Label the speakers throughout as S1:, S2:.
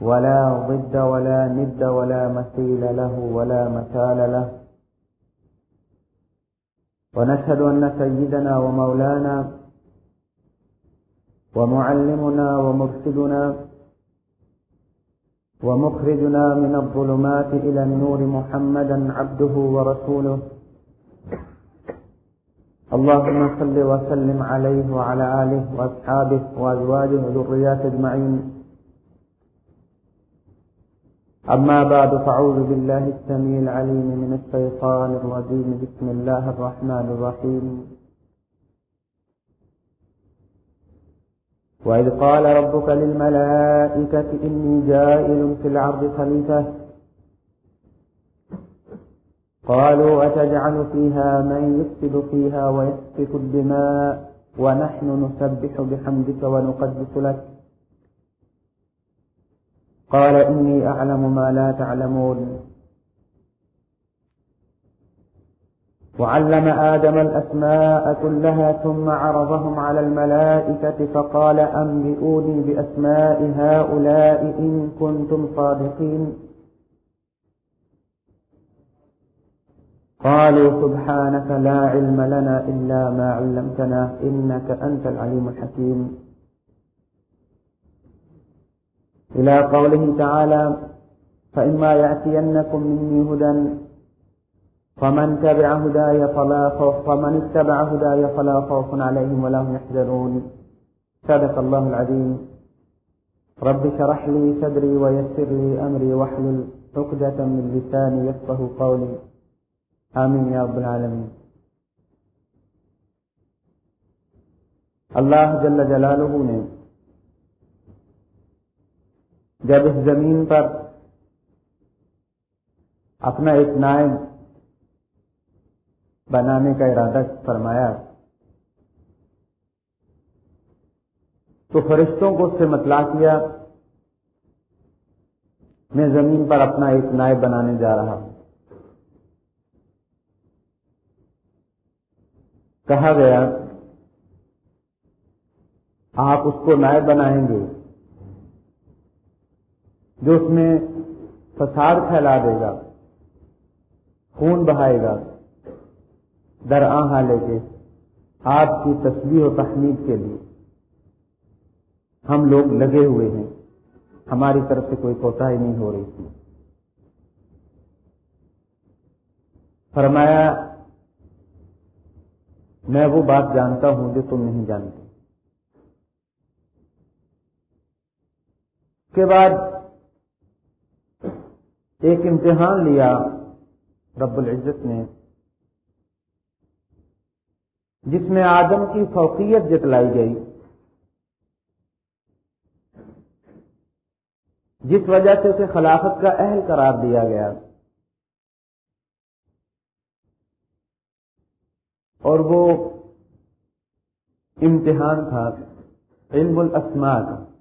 S1: ولا ضد ولا ند ولا مثيل له ولا مثال له. ونشهد أن سيدنا ومولانا ومعلمنا ومرشدنا ومخرجنا من الظلمات إلى النور محمدا عبده ورسوله. اللهم صل وسلم عليه وعلى آله وأصحابه وأزواجه وذريات أجمعين. أما بعد، فأعوذ بالله السميع العليم من الشيطان الرجيم. بسم الله الرحمن الرحيم. وإذ قال ربك للملائكة، إني جائل في العرض خليفة. قالوا، أتجعل فيها من يفسد فيها ويسفك الدماء ونحن نسبح بحمدك ونقدس لك. قال إني أعلم ما لا تعلمون. وعلم آدم الأسماء كلها ثم عرضهم على الملائكة فقال أنبئوني بأسماء هؤلاء إن كنتم صادقين. قالوا سبحانك لا علم لنا إلا ما علمتنا إنك أنت العليم الحكيم. إلى قوله تعالى فإما يأتينكم مني هدى فمن تبع هداي فلا خوف فمن اتبع هداي فلا خوف عليهم ولا هم يحزنون. صدق الله العظيم. رب شرح لي صدري ويسر لي أمري واحلل عقدة من لساني يفقه قولي. آمین یا رب العالمین اللہ جل جلالہ نے جب اس زمین پر اپنا ایک نائب بنانے کا ارادہ فرمایا، تو فرشتوں کو اس سے مطلع کیا، میں زمین پر اپنا ایک نائب بنانے جا رہا ہوں۔ کہا گیا، آپ اس کو نائب بنائیں گے۔ جو اس میں فساد پھیلا دے گا، خون بہائے گا، در لے کے آپ کی تصویر و تحمید کے لیے۔ ہم لوگ لگے ہوئے ہیں، ہماری طرف سے کوئی کوتا ہی نہیں ہو رہی۔ تھی فرمایا، میں وہ بات جانتا ہوں جو تم نہیں جانتے۔ کے بعد ایک امتحان لیا، رب العزت نے، جس میں آدم کی فوقیت جتلائی گئی۔ جس وجہ سے اسے خلافت کا اہل قرار دیا گیا۔ اور وہ امتحان تھا، علم الاسماء۔ کا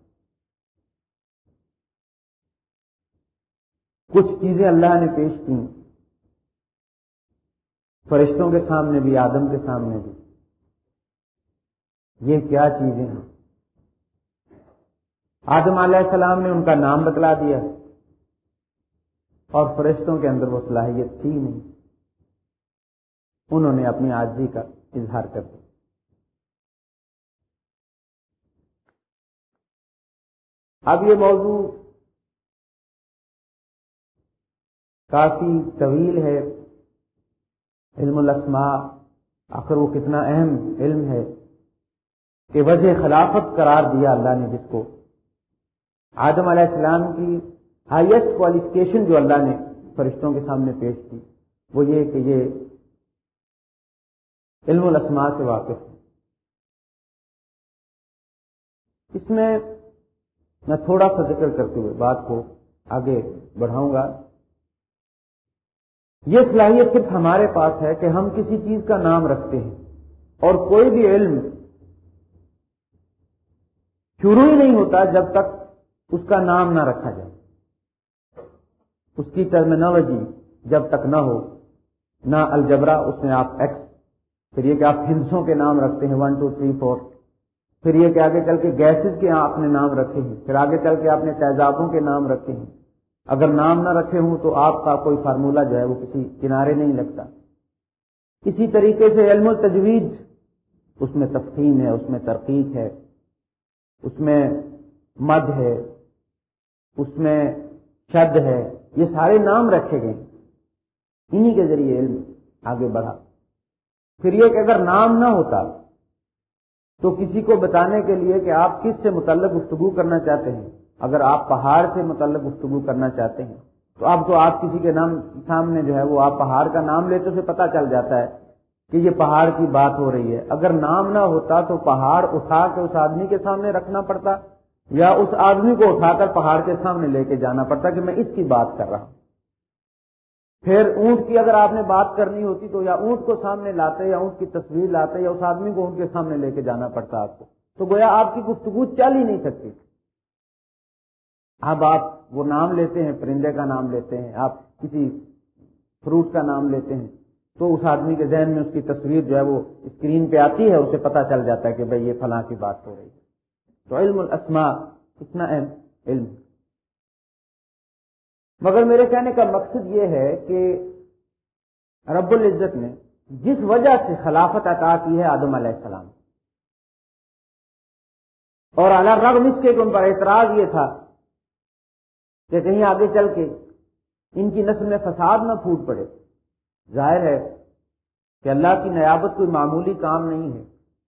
S1: کچھ چیزیں اللہ نے پیش کی فرشتوں کے سامنے بھی، آدم کے سامنے بھی۔ یہ کیا چیزیں ہیں؟ آدم علیہ السلام نے ان کا نام بتلا دیا اور فرشتوں کے اندر وہ صلاحیت تھی نہیں۔ انہوں نے اپنی آجی کا اظہار کر دیا۔ اب یہ موضوع کافی طویل ہے علم الاسماء، آخر وہ کتنا اہم علم ہے کہ وجہ خلافت قرار دیا اللہ نے جس کو۔ آدم علیہ السلام کی ہائیسٹ کوالیفکیشن جو اللہ نے فرشتوں کے سامنے پیش کی، وہ یہ کہ یہ علم الاسماء سے واقف ہے۔ اس میں میں تھوڑا سا ذکر کرتے ہوئے بات کو آگے بڑھاؤں گا۔ یہ صلاحیت صرف ہمارے پاس ہے کہ ہم کسی چیز کا نام رکھتے ہیں اور کوئی بھی علم شروع ہی نہیں ہوتا جب تک اس کا نام نہ رکھا جائے۔ اس کی ٹرمینالوجی جب تک نہ ہو، نہ الجبرا، اس میں آپ ایکس پھر یہ کہ آپ ہندسوں کے نام رکھتے ہیں ون ٹو تھری فور پھر یہ کہ آگے چل کے گیسز کے آپ نے نام رکھے ہیں، پھر آگے چل کے آپ نے تیزابوں کے نام رکھے ہیں۔ اگر نام نہ رکھے ہوں تو آپ کا کوئی فارمولہ جو ہے وہ کسی کنارے نہیں لگتا۔ اسی طریقے سے علم التجوید، اس میں تفہیم ہے، اس میں ترقیق ہے، اس میں مد ہے، اس میں شد ہے، یہ سارے نام رکھے گئے انہی کے ذریعے علم آگے بڑھا۔ پھر یہ کہ اگر نام نہ ہوتا تو کسی کو بتانے کے لیے کہ آپ کس سے متعلق گفتگو کرنا چاہتے ہیں۔ اگر آپ پہاڑ سے متعلق گفتگو کرنا چاہتے ہیں، تو اب تو آپ کسی کے نام سامنے جو ہے وہ آپ پہاڑ کا نام لیتے اسے پتا چل جاتا ہے کہ یہ پہاڑ کی بات ہو رہی ہے۔ اگر نام نہ ہوتا تو پہاڑ اٹھا کے اس آدمی کے سامنے رکھنا پڑتا یا اس آدمی کو اٹھا کر پہاڑ کے سامنے لے کے جانا پڑتا کہ میں اس کی بات کر رہا ہوں۔ پھر اونٹ کی اگر آپ نے بات کرنی ہوتی تو یا اونٹ کو سامنے لاتے یا اونٹ کی تصویر لاتے یا اس آدمی کو اونٹ کے سامنے لے کے جانا پڑتا آپ کو۔ تو گویا آپ کی گفتگو چل ہی نہیں سکتی۔ اب آپ وہ نام لیتے ہیں، پرندے کا نام لیتے ہیں، آپ کسی فروٹ کا نام لیتے ہیں، تو اس آدمی کے ذہن میں اس کی تصویر جو ہے وہ اسکرین پہ آتی ہے، اسے پتا چل جاتا ہے کہ بھائی یہ فلاں کی بات ہو رہی ہے۔ تو علم الاسماء اتنا اہم علم۔ مگر میرے کہنے کا مقصد یہ ہے کہ رب العزت نے جس وجہ سے خلافت عطا کی ہے آدم علیہ السلام۔ اور اللہ رغم اس کے ان پر اعتراض یہ تھا کہ کہیں آگے چل کے ان کی نسل میں فساد نہ پھوٹ پڑے۔ ظاہر ہے کہ اللہ کی نیابت کوئی معمولی کام نہیں ہے۔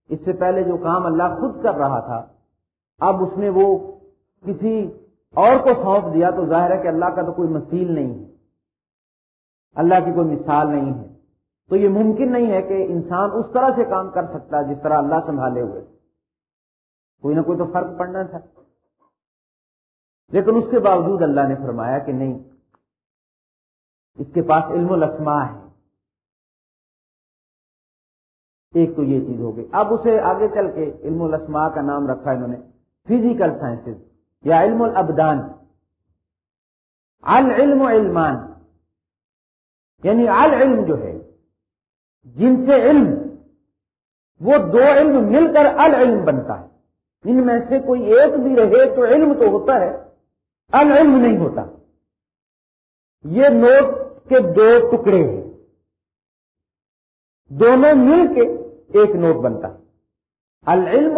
S1: اس سے پہلے جو کام اللہ خود کر رہا تھا، اب اس نے وہ کسی اور کو سونپ دیا تو ظاہر ہے کہ اللہ کا تو کوئی مسیل نہیں ہے۔ اللہ کی کوئی مثال نہیں ہے۔ تو یہ ممکن نہیں ہے کہ انسان اس طرح سے کام کر سکتا جس طرح اللہ سنبھالے ہوئے۔ کوئی نہ کوئی تو فرق پڑنا تھا۔ لیکن اس کے باوجود اللہ نے فرمایا کہ نہیں، اس کے پاس علم الاسماء ہے۔ ایک تو یہ چیز ہو گئی۔ اب اسے آگے چل کے علم الاسماء کا نام رکھا انہوں نے۔ فزیکل سائنسز یا علم الابدان۔ العلم علمان۔ یعنی العلم جو ہے، جن سے علم، وہ دو علم مل کر العلم بنتا ہے۔ ان میں سے کوئی ایک بھی رہے تو علم تو ہوتا ہے۔ العلم نہیں ہوتا۔ یہ نوٹ کے دو ٹکڑے ہیں۔ دونوں مل کے ایک نوٹ بنتا۔ العلم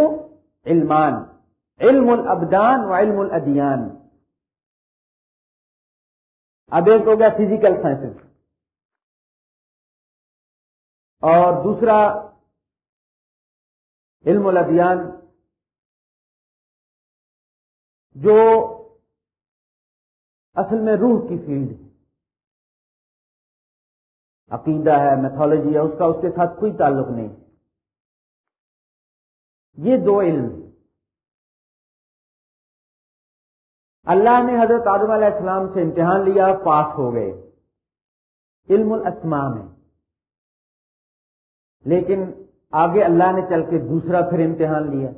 S1: علمان، علم الابدان و علم الادیان۔ اب ایک ہو گیا فزیکل سائنس اور دوسرا، علم الادیان، جو اصل میں روح کی فیلڈ عقیدہ ہے میتھولوجی ہے، اس کا اس کے ساتھ کوئی تعلق نہیں۔ یہ دو علم۔ اللہ نے حضرت آدم علیہ السلام سے امتحان لیا، پاس ہو گئے۔ علم الاسماء میں۔ لیکن آگے اللہ نے چل کے دوسرا پھر امتحان لیا۔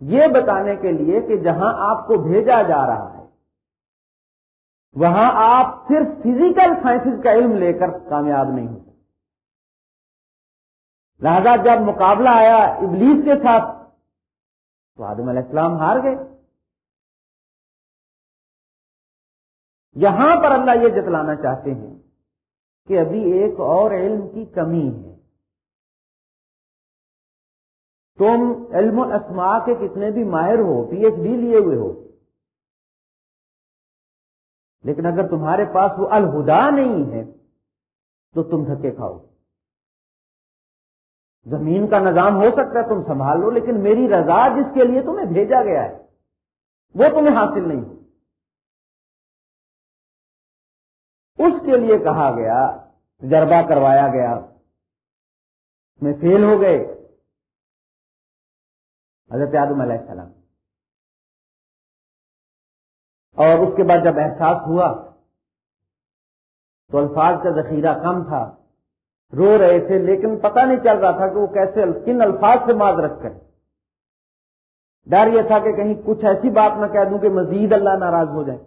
S1: یہ بتانے کے لیے کہ جہاں آپ کو بھیجا جا رہا ہے وہاں آپ صرف فزیکل سائنسز کا علم لے کر کامیاب نہیں ہو لہذا جب مقابلہ آیا ابلیس کے ساتھ، تو آدم علیہ السلام ہار گئے۔ یہاں پر اللہ یہ جتلانا چاہتے ہیں کہ ابھی ایک اور علم کی کمی ہے۔ تم علم الاسماء کے کتنے بھی ماہر ہو پی ایچ ڈی لیے ہوئے ہو لیکن اگر تمہارے پاس وہ الہدا نہیں ہے، تو تم دھکے کھاؤ۔ زمین کا نظام ہو سکتا ہے تم سنبھال لو، لیکن میری رضا جس کے لیے تمہیں بھیجا گیا ہے، وہ تمہیں حاصل نہیں اس کے لیے کہا گیا، تجربہ کروایا گیا، میں فیل ہو گئے۔ حضرت آدم علیہ السلام اور اس کے بعد جب احساس ہوا تو الفاظ کا ذخیرہ کم تھا، رو رہے تھے، لیکن پتہ نہیں چل رہا تھا کہ وہ کیسے کن الفاظ سے معذرت کریں ڈر یہ تھا کہ کہیں کچھ ایسی بات نہ کہہ دوں کہ مزید اللہ ناراض ہو جائے۔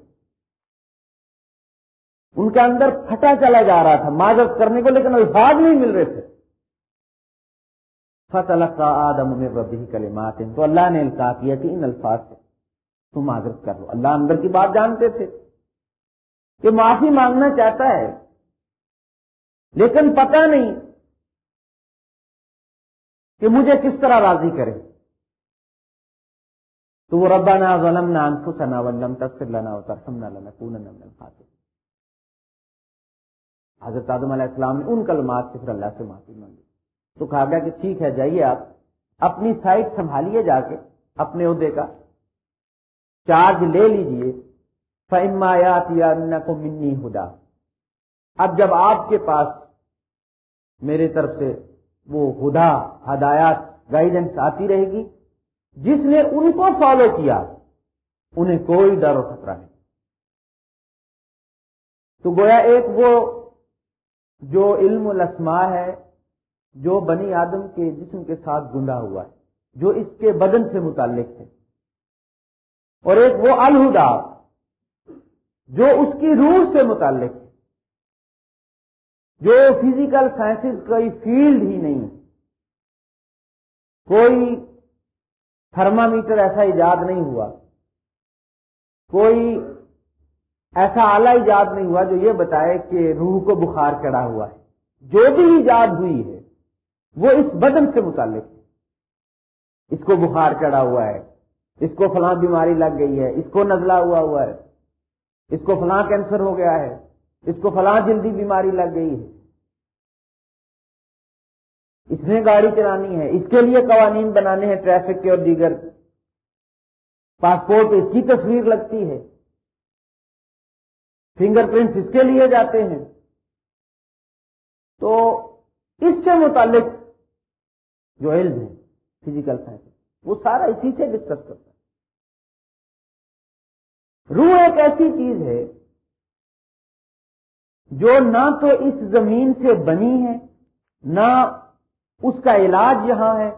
S1: ان کے اندر پھٹا چلا جا رہا تھا معذرت کرنے کو، لیکن الفاظ نہیں مل رہے تھے۔ فتح کا آدم میں ربی کلمات تو اللہ نے القاع کیا کہ ان الفاظ سے۔ تم معذرت کر لو۔ اللہ اندر کی بات جانتے تھے۔ کہ معافی مانگنا چاہتا ہے۔ لیکن پتہ نہیں کہ مجھے کس طرح راضی کرے۔ تو وہ ربا نا انفسنا ولم لنا حضرت آدم علیہ السلام نے ان کلمات سے پھر اللہ سے معافی مانگی۔ تو کہا گیا کہ ٹھیک ہے، جائیے آپ۔ اپنی سائٹ سنبھالیے جا کے، اپنے عہدے کا۔ چارج لے لیجیے۔ فمایات یا کو منی ہدا اب جب آپ کے پاس میرے طرف سے وہ ہدا ہدایات گائیڈنس آتی رہے گی، جس نے ان کو فالو کیا، انہیں کوئی ڈر و خطرہ نہیں۔ تو گویا ایک وہ جو علم الاسماء ہے، جو بنی آدم کے جسم کے ساتھ گنڈا ہوا ہے، جو اس کے بدن سے متعلق ہے۔ اور ایک وہ الہدا جو اس کی روح سے متعلق ہے، جو فزیکل سائنسز کوئی فیلڈ ہی نہیں کوئی تھرمامیٹر ایسا ایجاد نہیں ہوا۔ کوئی ایسا آلہ ایجاد نہیں ہوا جو یہ بتائے کہ روح کو بخار چڑھا ہوا ہے۔ جو بھی ایجاد ہوئی ہے، وہ اس بدن سے متعلق ہے۔ اس کو بخار چڑھا ہوا ہے۔ اس کو فلاں بیماری لگ گئی ہے، اس کو نزلہ ہوا ہوا ہے، اس کو فلاں کینسر ہو گیا ہے، اس کو فلاں جلدی بیماری لگ گئی ہے۔ اس نے گاڑی چلانی ہے، اس کے لیے قوانین بنانے ہیں ٹریفک کے اور دیگر۔ پاسپورٹ اس کی تصویر لگتی ہے۔ فنگر پرنٹس اس کے لیے جاتے ہیں۔ تو اس سے متعلق جو علم ہے فزیکل سائنس وہ سارا اسی سے ڈسکس کرتا ہے۔ روح ایک ایسی چیز ہے جو نہ تو اس زمین سے بنی ہے، نہ اس کا علاج یہاں ہے،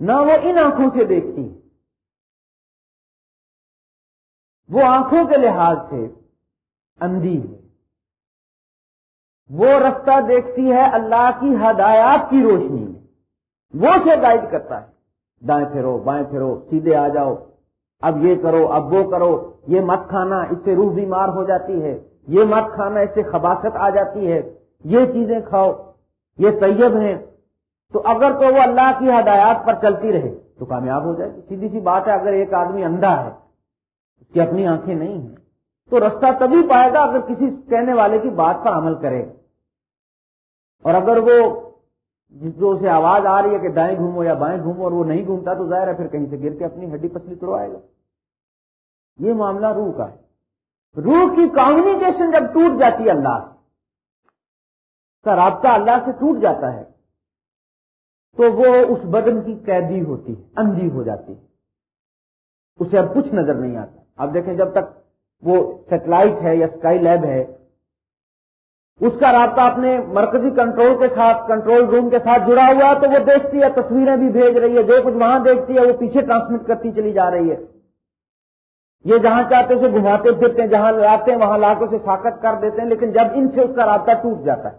S1: نہ وہ ان آنکھوں سے دیکھتی ہے۔ وہ آنکھوں کے لحاظ سے اندھی ہے۔ وہ رستہ دیکھتی ہے اللہ کی ہدایات کی روشنی میں۔ وہ اسے گائڈ کرتا ہے۔ دائیں پھرو بائیں پھرو سیدھے آ جاؤ۔ اب یہ کرو، اب وہ کرو، یہ مت کھانا، اس سے روح بیمار ہو جاتی ہے، یہ مت کھانا، اس سے خباست آ جاتی ہے، یہ چیزیں کھاؤ، یہ طیب ہیں۔ تو اگر تو وہ اللہ کی ہدایات پر چلتی رہے، تو کامیاب ہو جائے۔ گی سیدھی سی بات ہے، اگر ایک آدمی اندھا ہے، اس کی اپنی آنکھیں نہیں ہیں، تو رستہ تبھی پائے گا اگر کسی کہنے والے کی بات پر عمل کرے۔ اور اگر وہ جس جو اسے آواز آ رہی ہے کہ دائیں گھومو یا بائیں گھومو اور وہ نہیں گھومتا تو ظاہر ہے پھر کہیں سے گر کے اپنی ہڈی پسلی توڑوائے گا۔ یہ معاملہ روح کا ہے۔ روح کی کمیونیکیشن جب ٹوٹ جاتی ہے اللہ سے کا رابطہ اللہ سے ٹوٹ جاتا ہے، تو وہ اس بدن کی قیدی ہوتی ہے، اندھی ہو جاتی ہے۔ اسے اب کچھ نظر نہیں آتا۔ اب دیکھیں جب تک وہ سیٹلائٹ ہے یا اسکائی لیب ہے اس کا رابطہ اپنے مرکزی کنٹرول کے ساتھ، کنٹرول روم کے ساتھ جڑا ہوا ہے تو وہ دیکھتی ہے، تصویریں بھی بھیج رہی ہے، جو کچھ وہاں دیکھتی ہے، وہ پیچھے ٹرانسمٹ کرتی چلی جا رہی ہے۔ یہ جہاں چاہتے اسے گھماتے پھرتے ہیں، جہاں لاتے ہیں، وہاں لا کے اسے ساکت کر دیتے ہیں، لیکن جب ان سے اس کا رابطہ ٹوٹ جاتا ہے،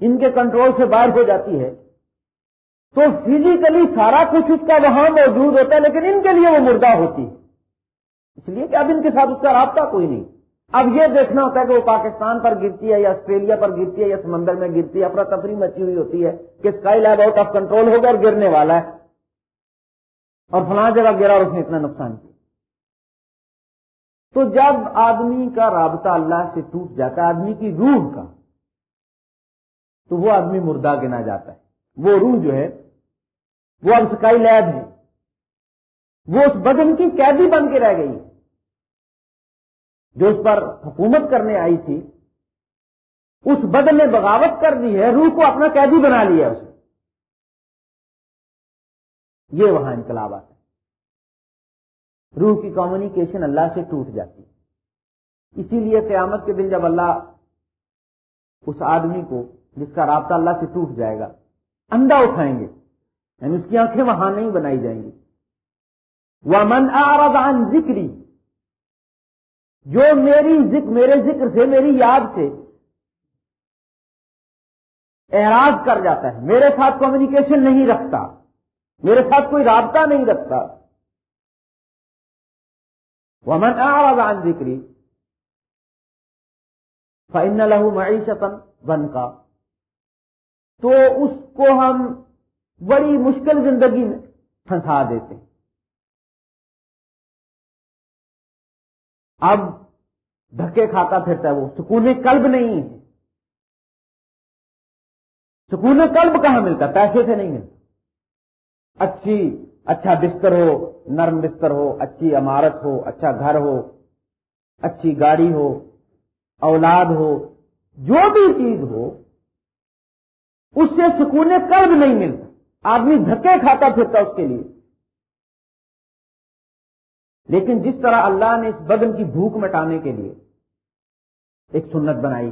S1: ان کے کنٹرول سے باہر ہو جاتی ہے، تو فزیکلی سارا کچھ اس کا وہاں موجود ہوتا ہے، لیکن ان کے لیے وہ مردہ ہوتی ہے۔ اس لیے کہ اب ان کے ساتھ اس کا رابطہ کوئی نہیں۔ اب یہ دیکھنا ہوتا ہے کہ وہ پاکستان پر گرتی ہے یا آسٹریلیا پر گرتی ہے یا سمندر میں گرتی ہے افراتفری مچی ہوئی ہوتی ہے کہ Skylab out of control ہوگا اور گرنے والا ہے۔ اور فلاں جگہ گرا اور اس نے اتنا نقصان کیا۔ تو جب آدمی کا رابطہ اللہ سے ٹوٹ جاتا ہے، آدمی کی روح کا، تو وہ آدمی مردہ گنا جاتا ہے۔ وہ روح جو ہے، وہ اب اسکائی لیب ہے۔ وہ اس بدن کی قیدی بن کے رہ گئی۔ ہے جو اس پر حکومت کرنے آئی تھی، اس بدن نے بغاوت کر دی ہے، روح کو اپنا قیدی بنا لیا اسے۔ یہ وہاں انقلاب آتا ہے روح کی کمیونیکیشن اللہ سے ٹوٹ جاتی ہے۔ اسی لیے قیامت کے دن جب اللہ اس آدمی کو، جس کا رابطہ اللہ سے ٹوٹ جائے گا، اندھا اٹھائیں گے یعنی اس کی آنکھیں وہاں نہیں بنائی جائیں گی۔ وہ من عن ذکری جو میری ذکر میرے ذکر سے، میری یاد سے اعراض کر جاتا ہے، میرے ساتھ کمیونیکیشن نہیں رکھتا، میرے ساتھ کوئی رابطہ نہیں رکھتا۔ وہ من آواز آن ذکری فائن لہو معیشت بن کا تو اس کو ہم بڑی مشکل زندگی میں پھنسا دیتے اب دھکے کھاتا پھرتا ہے وہ۔ سکون قلب نہیں ہے۔ سکون قلب کہاں ملتا؟ پیسے سے نہیں ملتا۔ اچھی اچھا بستر ہو، نرم بستر ہو، اچھی عمارت ہو اچھا گھر ہو، اچھی گاڑی ہو، اولاد ہو، جو بھی چیز ہو، اس سے سکون قلب نہیں ملتا۔ آدمی دھکے کھاتا پھرتا اس کے لیے۔ لیکن جس طرح اللہ نے اس بدن کی بھوک مٹانے کے لیے ایک سنت بنائی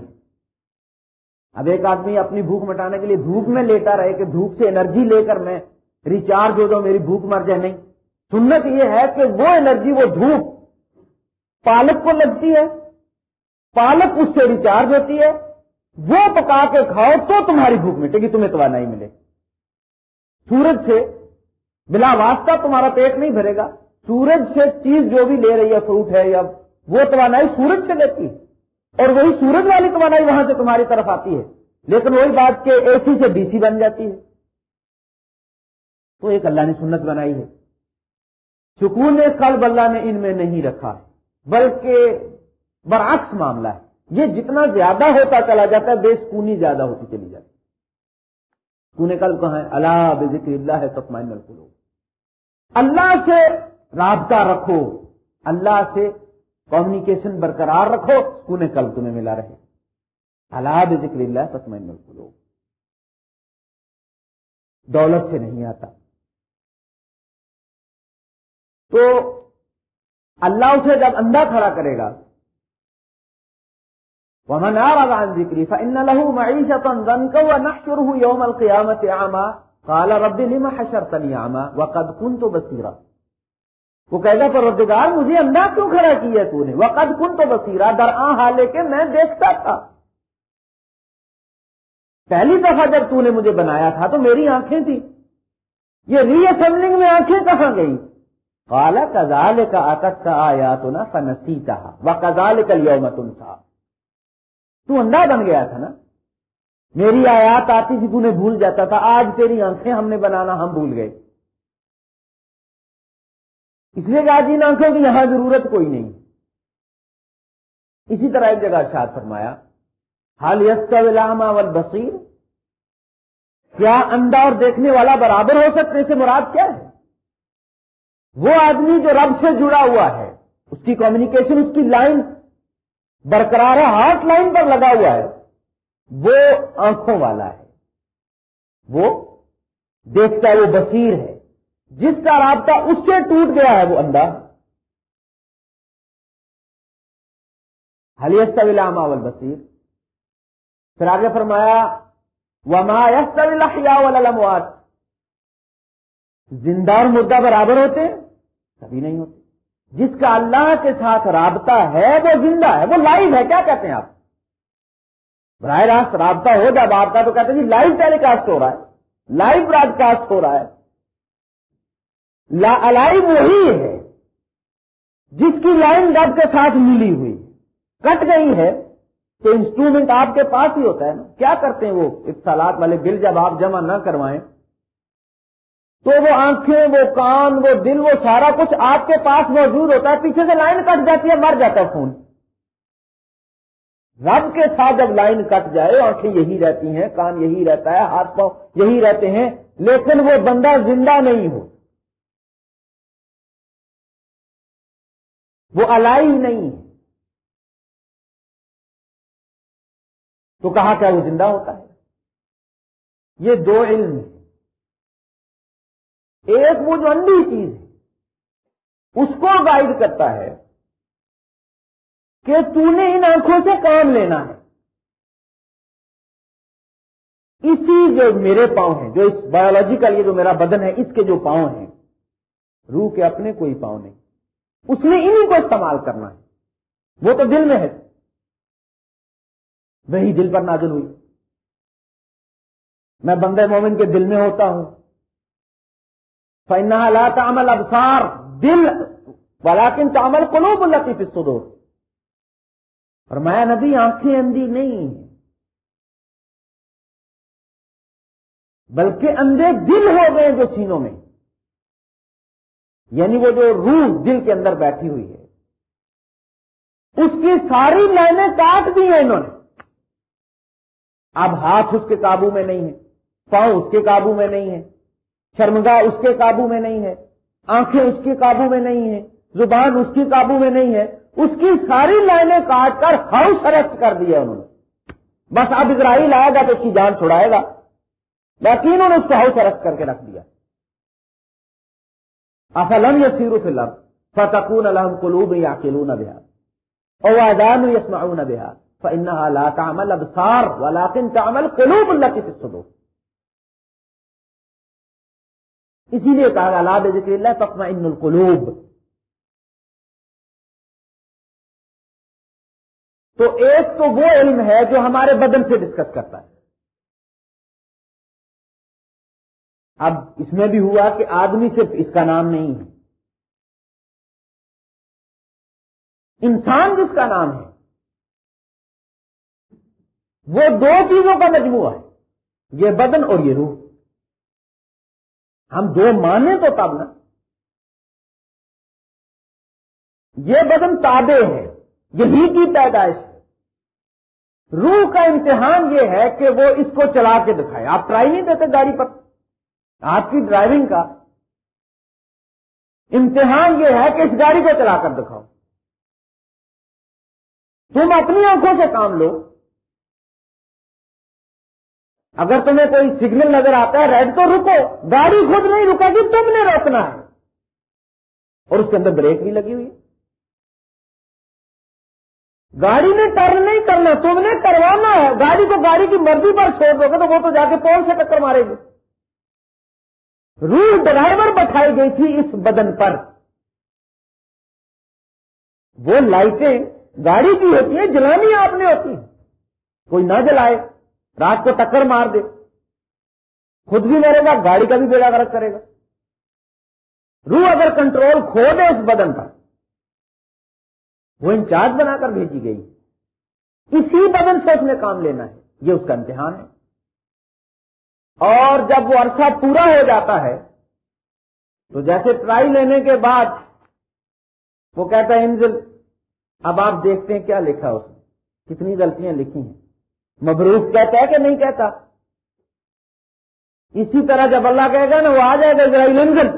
S1: اب ایک آدمی اپنی بھوک مٹانے کے لیے دھوپ میں لیتا رہے کہ دھوپ سے انرجی لے کر میں ریچارج ہو جاؤ میری بھوک مر جائے، نہیں۔ سنت یہ ہے کہ وہ انرجی، وہ دھوپ پالک کو لگتی ہے، پالک اس سے ریچارج ہوتی ہے، وہ پکا کے کھاؤ تو تمہاری بھوک مٹے گی، تمہیں تو نہیں ملے۔ سورج سے بلا واسطہ تمہارا پیٹ نہیں بھرے گا۔ سورج سے چیز جو بھی لے رہی ہے فروٹ ہے یا وہ توانائی سورج سے لیتی ہے۔ اور وہی سورج والی توانائی وہاں سے تمہاری طرف آتی ہے۔ لیکن وہی بات کہ اے سی سے ڈی سی بن جاتی ہے۔ تو ایک اللہ نے سنت بنائی ہے۔ سکون قلب اللہ نے ان میں نہیں رکھا بلکہ برعکس معاملہ ہے۔ یہ جتنا زیادہ ہوتا چلا جاتا ہے، بے سکونی زیادہ ہوتی چلی جاتی سکون قلب کہاں ہے؟ اللہ بے ذکر اللہ ہے تطمئن القلوب۔ اللہ سے رابطہ رکھو، اللہ سے کمیونیکیشن برقرار رکھو، سکون کل تمہیں ملا رہے۔ اللہ ذکر اللہ تطمئن القلوب۔ دولت سے نہیں آتا۔ تو اللہ اسے جب اندھا کھڑا کرے گا، ومن اعرض عن ذکری فان له معيشه ضنكا ونحشره يوم القيامه اعما قال رب لما حشرتني اعما وقد كنت بصيرا۔ وہ کہتا پر مجھے اندھا کیوں کھڑا کیا تو نے وقت کن تو بسیرا در آ حالے کے میں دیکھتا تھا۔ پہلی دفعہ جب تو نے مجھے بنایا تھا تو میری آنکھیں تھی یہ ری اسمبلنگ میں آنکھیں کہاں گئی کالا کزال کا آکت کا آیا تو نا فنسی چاہا وہ کزال کا لیا تم تھا تو اندھا بن گیا تھا نا۔ میری آیات آتی تھی، تو نے بھول جاتا تھا۔ آج تیری آنکھیں ہم نے بنانا، ہم بھول گئے۔ اس لیے کہ آج ان آنکھوں کی یہاں ضرورت کوئی نہیں۔ اسی طرح ایک جگہ ارشاد فرمایا، حال یس علامہ بصیر کیا اندھا اور دیکھنے والا برابر ہو سکتے سے مراد کیا ہے؟ وہ آدمی جو رب سے جڑا ہوا ہے، اس کی کمیونیکیشن اس کی لائن برقرار ہے ہارٹ لائن پر لگا ہوا ہے، وہ آنکھوں والا ہے۔ وہ دیکھتا ہے، وہ بصیر ہے۔ جس کا رابطہ اس سے ٹوٹ گیا ہے وہ اندھا۔ حلیست اول بصیر پھر آگے فرمایا، وما والاموات زندہ اور مدعا برابر ہوتے، کبھی نہیں ہوتے۔ جس کا اللہ کے ساتھ رابطہ ہے، وہ زندہ ہے، وہ لائیو ہے، کیا کہتے ہیں آپ؟ براہ راست رابطہ ہو جب آپ کا تو کہتے ہیں لائیو ٹیلی کاسٹ ہو رہا ہے۔ لائیو براڈ کاسٹ ہو رہا ہے۔ لائی وہی ہے جس کی لائن رب کے ساتھ ملی ہوئی کٹ گئی ہے تو انسٹرومنٹ آپ کے پاس ہی ہوتا ہے نا۔ کیا کرتے ہیں وہ اتصالات والے؟ بل جب آپ جمع نہ کروائیں تو وہ آنکھیں، وہ کان، وہ دل، وہ سارا کچھ آپ کے پاس موجود ہوتا ہے۔ پیچھے سے لائن کٹ جاتی ہے، مر جاتا ہے فون رب کے ساتھ جب لائن کٹ جائے، آنکھیں یہی رہتی ہیں، کان یہی رہتا ہے، ہاتھ پاؤں یہی رہتے ہیں، لیکن وہ بندہ زندہ نہیں ہو۔ وہ الائی نہیں ہے۔ تو کہا کیا وہ زندہ ہوتا ہے؟ یہ دو علم ہے ایک وہ جو اندھی چیز ہے، اس کو گائیڈ کرتا ہے کہ تو نے ان آنکھوں سے کام لینا ہے۔ اسی جو میرے پاؤں ہیں، جو اس بایولوجیکل یہ جو میرا بدن ہے، اس کے جو پاؤں ہیں، روح کے اپنے کوئی پاؤں نہیں۔ اس نے انہیں کو استعمال کرنا ہے۔ وہ تو دل میں ہے۔ وہی دل پر نازل ہوئی۔ میں بندے مومن کے دل میں ہوتا ہوں۔ فائنہ لا تعمل ابسار دل ولاکن تعمل قلوب اللہ کی پستو اور میں نبی، آنکھیں اندھی نہیں بلکہ اندھے دل ہو گئے جو سینوں میں۔ یعنی وہ جو روح دل کے اندر بیٹھی ہوئی ہے۔ اس کی ساری لائنیں کاٹ دی ہیں انہوں نے۔ اب ہاتھ اس کے قابو میں نہیں ہے پاؤں اس کے قابو میں نہیں ہے شرمگاہ اس کے قابو میں نہیں ہے آنکھیں اس کے قابو میں نہیں ہے زبان اس کی قابو میں نہیں ہے۔ اس کی ساری لائنیں کاٹ کر ہاؤس اریسٹ کر دیا انہوں نے۔ بس اب اسرائیل آئے گا تو اس کی جان چھڑائے گا۔ باقی انہوں نے اس کو ہاؤس اریسٹ کر کے رکھ دیا۔ افلم یا سیرو فلم فتقون الحم قلوب یا کلون بہار اور آزان یسمعون بہار فإنها لا تعمل ابصار ولكن تعمل قلوب التي في الصدور اسی لیے کہا لا بذکر اللہ تطمئن القلوب۔ تو ایک تو وہ علم ہے جو ہمارے بدن سے ڈسکس کرتا ہے۔ اب اس میں بھی ہوا کہ آدمی صرف اس کا نام نہیں ہے۔ انسان جس کا نام ہے، وہ دو چیزوں کا مجموعہ ہے، یہ بدن اور یہ روح۔ ہم دو مانے تو تب نا۔ یہ بدن تابع ہے، یہی کی پیدائش ہے۔ روح کا امتحان یہ ہے کہ وہ اس کو چلا کے دکھائے۔ آپ ٹرائی نہیں دیتے گاڑی پر؟ آپ کی ڈرائیونگ کا امتحان یہ ہے کہ اس گاڑی کو چلا کر دکھاؤ۔ تم اپنی آنکھوں سے کام لو۔ اگر تمہیں کوئی سگنل نظر آتا ہے ریڈ تو رکو۔ گاڑی خود نہیں رکا گی، تم نے روکنا ہے۔ اور اس کے اندر بریک بھی لگی ہوئی گاڑی نے ٹرن نہیں کرنا، تم نے کروانا ہے۔ گاڑی کو گاڑی کی مرضی پر چھوڑ دو گے تو وہ تو جا کے پول سے ٹکر مارے گی۔ رول ڈرائیور بٹھائی گئی تھی اس بدن پر۔ وہ لائٹیں گاڑی کی ہوتی ہیں جلانی آپ نے ہوتی ہیں۔ کوئی نہ جلائے، رات کو ٹکر مار دے۔ خود بھی مرے گا، گاڑی کا بھی بیڑا غرق کرے گا۔ روح اگر کنٹرول کھو دے اس بدن پر، وہ انچارج بنا کر بھیجی گئی۔ اسی بدن سے اس نے کام لینا ہے۔ یہ اس کا امتحان ہے۔ اور جب وہ عرصہ پورا ہو جاتا ہے، تو جیسے ٹرائی لینے کے بعد وہ کہتا ہے، انزل، اب آپ دیکھتے ہیں کیا لکھا اس نے، کتنی غلطیاں لکھی ہیں۔ مبروف کہتا ہے کہ نہیں کہتا؟ اسی طرح جب اللہ کہے گا نا، وہ آ جائے گا، اسرائیل، انزل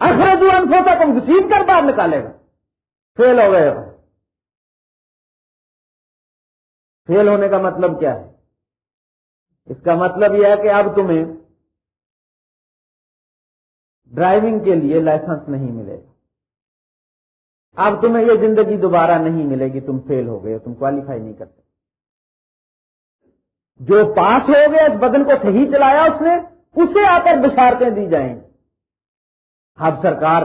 S1: اخرج انفوسا تم گسیٹ کر باہر نکالے گا۔ فیل ہو گئے۔ فیل ہونے کا مطلب کیا ہے؟ اس کا مطلب یہ ہے کہ اب تمہیں ڈرائیونگ کے لیے لائسنس نہیں ملے گا۔ اب تمہیں یہ زندگی دوبارہ نہیں ملے گی، تم فیل ہو گئے تم کوالیفائی نہیں کرتے۔ جو پاس ہو گیا اس بدن کو صحیح چلایا اس نے، اسے آ کر بشارتیں دی جائیں۔ اب سرکار،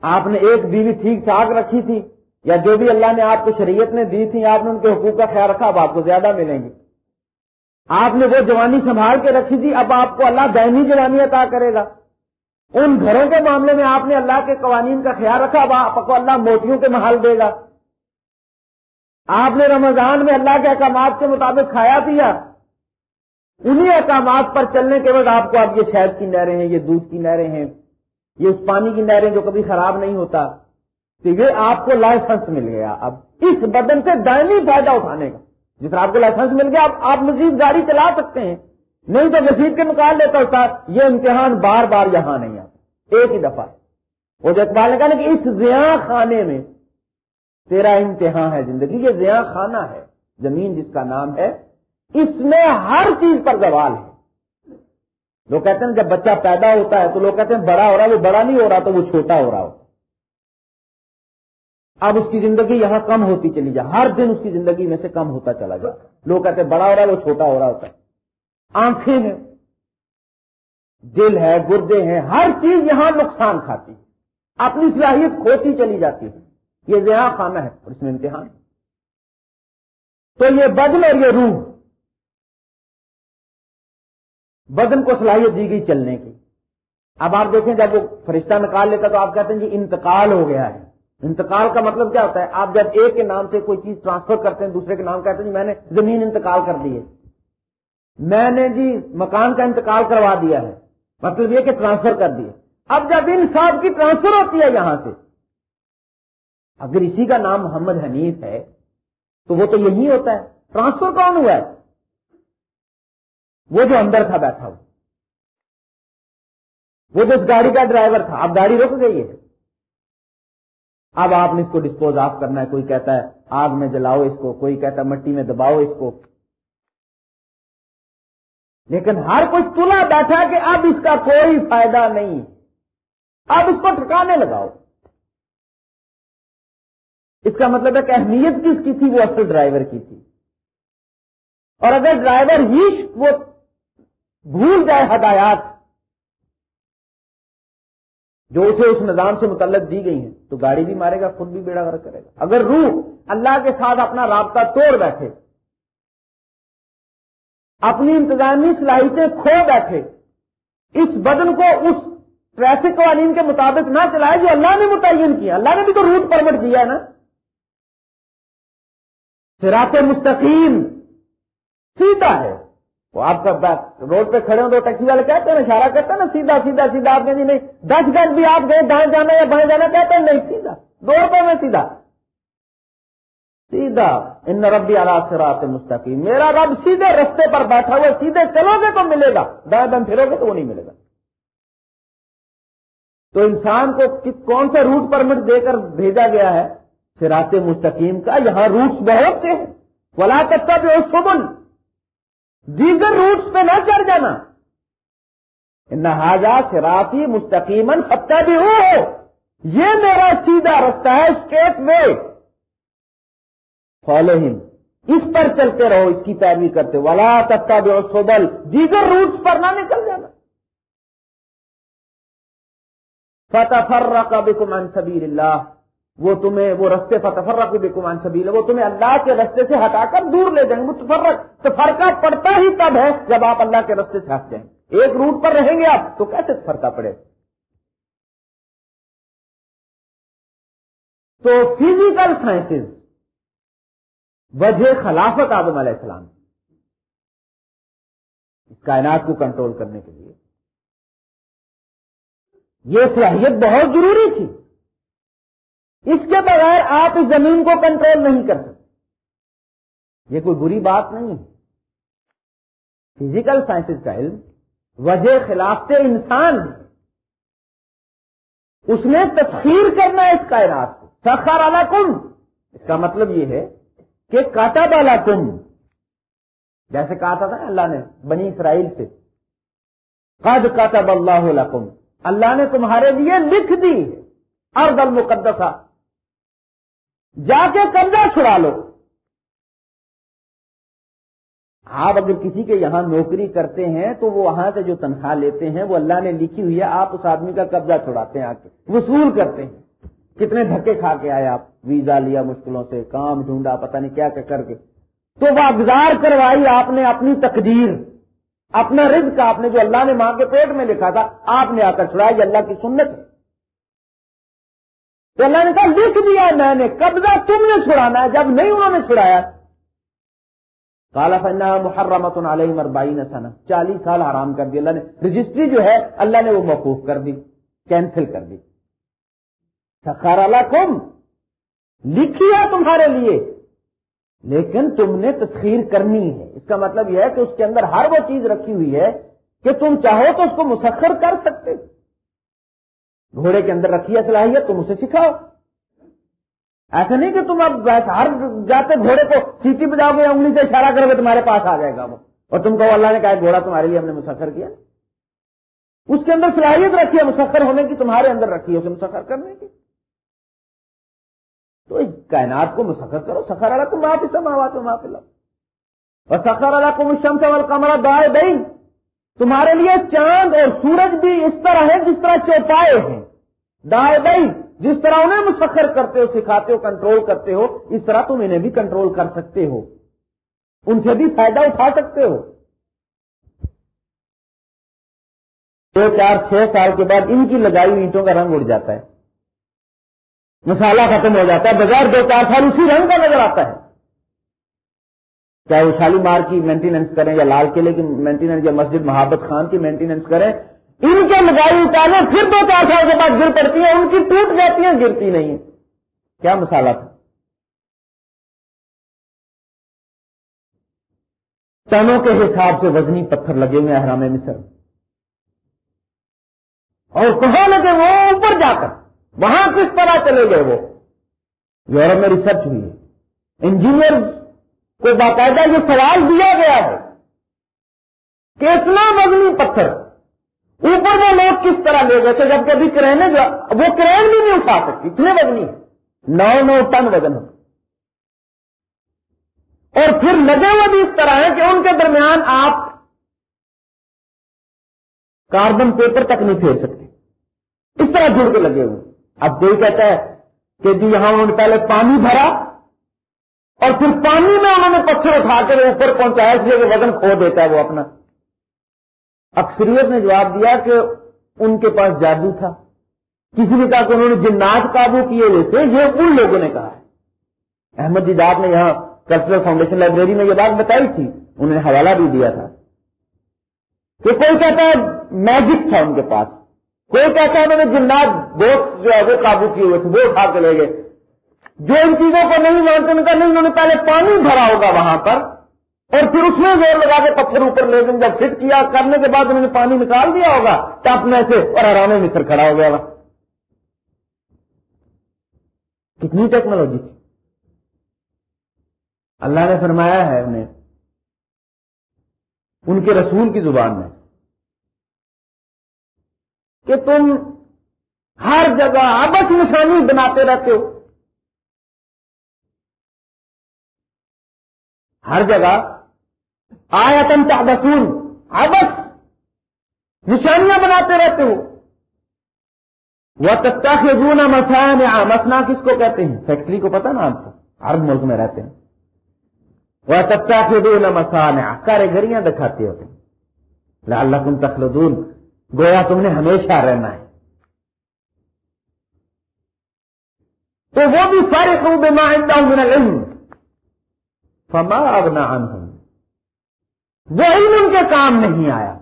S1: آپ نے ایک بیوی ٹھیک ٹھاک رکھی تھی، یا جو بھی اللہ نے آپ کو شریعت نے دی تھی، آپ نے ان کے حقوق کا خیال رکھا، اب آپ کو زیادہ ملیں گے۔ آپ نے وہ جوانی سنبھال کے رکھی تھی، اب آپ کو اللہ دائمی جوانی عطا کرے گا۔ ان گھروں کے معاملے میں آپ نے اللہ کے قوانین کا خیال رکھا، اب آپ کو اللہ موتیوں کے محل دے گا۔ آپ نے رمضان میں اللہ کے احکامات کے مطابق کھایا پیا۔ انہیں احکامات پر چلنے کے بعد آپ کو اب یہ شہد کی نہریں ہیں، یہ دودھ کی نہریں ہیں، یہ اس پانی کی نہریں جو کبھی خراب نہیں ہوتا۔ تو یہ آپ کو لائسنس مل گیا۔ اب اس بدن سے دائمی فائدہ اٹھانے کا۔ جس طرح آپ کو لائسنس مل گیا، آپ مزید گاڑی چلا سکتے ہیں۔ نہیں تو مسیح کے مقابلے لیتا ہوتا یہ امتحان بار بار یہاں نہیں آتا۔ ایک ہی دفعہ۔ وہ جو اقبال نے کہا کہ اس زیاں خانے میں تیرا امتحان ہے زندگی، یہ زیاں خانہ ہے، زمین جس کا نام ہے، اس میں ہر چیز پر زوال ہے۔ لوگ کہتے ہیں جب بچہ پیدا ہوتا ہے تو لوگ کہتے ہیں بڑا ہو رہا ہے، وہ بڑا نہیں ہو رہا تو وہ چھوٹا ہو رہا ہوتا اب اس کی زندگی یہاں کم ہوتی چلی جائے ہر دن اس کی زندگی میں سے کم ہوتا چلا جائے لوگ کہتے ہیں، بڑا ہو رہا ہے، وہ چھوٹا ہو رہا ہوتا ہے۔ آنکھیں ہیں، دل ہے، گردے ہیں، ہر چیز یہاں نقصان کھاتی ہے۔ اپنی صلاحیت کھوتی چلی جاتی ہے۔ یہ زیاں خانہ ہے اور اس میں امتحان تو یہ بدل اور یہ روح، بدن کو صلاحیت دی گئی چلنے کی۔ اب آپ دیکھیں، جب وہ فرشتہ نکال لیتا تو آپ کہتے ہیں جی انتقال ہو گیا ہے۔ انتقال کا مطلب کیا ہوتا ہے؟ آپ جب ایک کے نام سے کوئی چیز ٹرانسفر کرتے ہیں، دوسرے کے نام کہتے ہیں جی میں نے زمین انتقال کر دی ہے۔ میں نے جی مکان کا انتقال کروا دیا ہے۔ مطلب یہ کہ ٹرانسفر کر دیا اب جب ان صاحب کی ٹرانسفر ہوتی ہے یہاں سے، اگر اسی کا نام محمد حنیف ہے، تو وہ تو یہی ہوتا ہے۔ ٹرانسفر کون ہوا ہے؟ وہ جو اندر تھا بیٹھا ہوا۔ وہ جو اس گاڑی کا ڈرائیور تھا۔ اب گاڑی رک گئی ہے اب آپ نے اس کو ڈسپوز آف کرنا ہے، کوئی کہتا ہے آگ میں جلاؤ اس کو، کوئی کہتا ہے مٹی میں دباؤ اس کو۔ لیکن ہر کوئی تلا بیٹھا کہ اب اس کا کوئی فائدہ نہیں۔ اب اس کو ٹھکانے لگاؤ۔ اس کا مطلب ہے کہ اہمیت کس کی تھی؟ وہ اصل ڈرائیور کی تھی۔ اور اگر ڈرائیور ہی وہ بھول جائے ہدایات جو اسے اس نظام سے متعلق دی گئی ہیں، تو گاڑی بھی مارے گا، خود بھی بیڑا غرق کرے گا۔ اگر روح اللہ کے ساتھ اپنا رابطہ توڑ بیٹھے، اپنی انتظامی صلاحیتیں کھو بیٹھے، اس بدن کو اس ٹریفک قوانین کے مطابق نہ چلائے، جو اللہ نے متعین کیا۔ اللہ نے بھی تو روٹ پرمٹ دیا ہے نا۔ سراط مستقیم سیدھا ہے۔ وہ آپ کا روڈ پہ کھڑے ہو تو ٹیکسی والے کہتے ہیں، اشارہ کرتے ہیں نا، سیدھا سیدھا سیدھا، آپ جی نہیں دس گز بھی آپ گئے، دائیں جانا یا بائیں جانا کہتے ہیں، نہیں، سیدھا۔ دو روپے میں سیدھا۔ سیدھا۔ ان ربی سرات مستقیم۔ میرا رب سیدھے رستے پر بیٹھا ہوا سیدھے چلو گے تو ملے گا۔ دائیں دم پھرو گے تو وہ نہیں ملے گا۔ تو انسان کو کون سا روٹ پرمٹ دے کر بھیجا گیا ہے؟ سرات مستقیم کا۔ یہاں روٹس بہت سے ہیں۔ ولا کتا بھی دیگر روٹس پہ نہ چڑھ جانا۔ نہاجا سراتی مستقیمن فتح بھی ہو یہ میرا سیدھا رستہ ہے اسٹیٹ وے فالو ہم اس پر چلتے رہو، اس کی پیروی کرتے۔ ولا تبتا بھی سوبل دیگر روٹس پر نہ نکل جانا۔ فتح فرا کا بکمان سبیر اللہ وہ تمہیں وہ رستے فتفرق بھی کمان سبیل، وہ تمہیں اللہ کے رستے سے ہٹا کر دور لے جائیں گے۔ متفرق، تو فرقہ پڑتا ہی تب ہے جب آپ اللہ کے رستے سے ہٹ جائیں ایک روٹ پر رہیں گے آپ، تو کیسے فرقہ پڑے؟ تو فزیکل سائنسز وجہ خلافت آدم علیہ السلام۔ اس کائنات کو کنٹرول کرنے کے لیے۔ یہ صلاحیت بہت ضروری تھی۔ اس کے بغیر آپ اس زمین کو کنٹرول نہیں کر سکتے۔ یہ کوئی بری بات نہیں ہے۔ فزیکل سائنسز کا علم وجہ خلاف انسان اس نے تسخیر کرنا ہے اس کائنات کو۔ سخار اعلی کم اس کا مطلب یہ ہے کہ کاٹا بالا کم جیسے کہا تھا اللہ نے بنی اسرائیل سے۔ قد کاٹا اللہ کم اللہ نے تمہارے لیے لکھ دی۔ ارد المقدسہ۔ جا کے قبضہ چھڑا لو۔ آپ اگر کسی کے یہاں نوکری کرتے ہیں تو وہ وہاں سے جو تنخواہ لیتے ہیں، وہ اللہ نے لکھی ہوئی ہے، آپ اس آدمی کا قبضہ چھڑاتے ہیں آ کے۔ وصول کرتے ہیں۔ کتنے دھکے کھا کے آئے آپ، ویزا لیا مشکلوں سے، کام ڈھونڈا، پتہ نہیں کیا کیا کر کے۔ تو وہ افزار کروائی آپ نے اپنی تقدیر، اپنا رزق آپ نے جو اللہ نے ماں کے پیٹ میں لکھا تھا، آپ نے آ کر چھڑایا یہ اللہ کی سنت ہے۔ تو اللہ نے کہا، لکھ دیا میں نے، قبضہ تم نے چھڑانا ہے، جب نہیں انہوں نے چھڑایا۔ کالا فنا محرمت علیہ مربائی نسانا چالیس سال آرام کر دی۔ اللہ نے رجسٹری جو ہے، اللہ نے وہ موقوف کر دی، کینسل کر دی۔ سخار اللہ کم لکھی ہے تمہارے لیے۔ لیکن تم نے تسخیر کرنی ہے۔ اس کا مطلب یہ ہے کہ اس کے اندر ہر وہ چیز رکھی ہوئی ہے کہ تم چاہو تو اس کو مسخر کر سکتے۔ گھوڑے کے اندر رکھی ہے صلاحیت، تم اسے سکھاؤ۔ ایسا نہیں کہ تم اب ہر جاتے گھوڑے کو سیٹی بجاؤ گے، انگلی سے اشارہ کرو گے، تمہارے پاس آ جائے گا وہ۔ اور تم کو اللہ نے کہا، گھوڑا تمہارے لیے ہم نے مسفر کیا۔ اس کے اندر صلاحیت رکھی ہے مسفر ہونے کی، تمہارے اندر رکھی ہے، اسے مسفر کرنے کی۔ تو اس کائنات کو مسفر کرو سفر والا تم آپ سے ماں تم آپ اور سفر والا کو مشم سے کمرہ دائیں دئی تمہارے لیے چاند اور سورج بھی اس طرح ہے جس طرح چوپائے ہیں۔ دائیں بھائی جس طرح انہیں مسخر کرتے ہو، سکھاتے ہو کنٹرول کرتے ہو، اس طرح تم انہیں بھی کنٹرول کر سکتے ہو۔ ان سے بھی فائدہ اٹھا سکتے ہو۔ دو، چار، چھ سال کے بعد ان کی لگائی اینٹوں کا رنگ اڑ جاتا ہے۔ مسالہ ختم ہو جاتا ہے۔ بغیر دو، چار سال اسی رنگ کا نظر آتا ہے۔ چاہے وہ شالی مار کی مینٹیننس کریں یا لال قلعے کی مینٹیننس یا مسجد محبت خان کی مینٹیننس کریں ان کے لگائی اتارنے پھر دو چار سال کے بعد گر پڑتی ہیں، ان کی ٹوٹ جاتی ہیں، گرتی نہیں کیا مسالہ تھا ٹنوں کے حساب سے وزنی پتھر لگے ہوئے احرام مصر۔ اور کہاں لگے وہ؟ اوپر جا کر۔ وہاں کس طرح چلے گئے وہ؟ یورپ میں ریسرچ ہوئی ہے۔ انجینئر کو باقاعدہ یہ سوال دیا گیا ہے کہ اتنا وزنی پتھر اوپر وہ لوگ کس طرح لے گئے تھے؟ جب کبھی کرین وہ کرین بھی نہیں اٹھا سکتی، اتنے وزنی نو نو ٹن وزن ہو اور پھر لگے ہوئے بھی اس طرح ہے کہ ان کے درمیان آپ کاربن پیپر تک نہیں پھیر سکتے۔ اس طرح جڑ کے لگے ہوئے۔ اب کوئی کہتا ہے کہ جی یہاں انہوں نے پہلے پانی بھرا اور پھر پانی میں انہوں نے پتھر اٹھا کر اوپر پہنچایا، اس لیے وزن کھو دیتا ہے وہ اپنا۔ اکثریت نے جواب دیا کہ ان کے پاس جادو تھا۔ کسی نے کہا کہ انہوں نے جنات قابو کیے ہوئے تھے یہ ان لوگوں نے کہا ہے۔ احمد جی جداد نے یہاں کلچرل فاؤنڈیشن لائبریری میں یہ بات بتائی تھی، انہوں نے حوالہ بھی دیا تھا کہ کوئی کہتا ہے میجک تھا ان کے پاس۔ کوئی کہتا ہے انہوں نے جنات دوست جو ہے وہ قابو کیے ہوئے تھے، وہ اٹھا کے لے گئے۔ جو ان چیزوں کو نہیں مانتے، ان کا نہیں، انہوں نے پہلے پانی بھرا ہوگا وہاں پر۔ اور پھر اس میں زور لگا کے پتھر اوپر لے گئے جب فٹ کیا، کرنے کے بعد انہوں نے پانی نکال دیا ہوگا ٹپ میں سے اور آرام میں سر کھڑا ہو گیا ہوگا۔ کتنی ٹیکنالوجی تھی۔ اللہ نے فرمایا ہے انہیں، ان کے رسول کی زبان میں، کہ تم ہر جگہ آبس نشانی بناتے رہتے ہو۔ ہر جگہ آیا تم آبس نشانیاں بناتے رہتے ہو۔ وہ تک خزون مسان مسنا کس کو کہتے ہیں؟ فیکٹری کو پتا نا آپ کو؟ ہر ملک میں رہتے ہیں۔ وہ تبتا خدون مسان کارے گریاں دکھاتے ہوتے اللہ تم تخلدون۔ گویا تم نے ہمیشہ رہنا ہے۔ تو وہ بھی سارے خوب ماہندہ من العلم۔ فما ابنا ہوں وہ علم ان کے کام نہیں آیا۔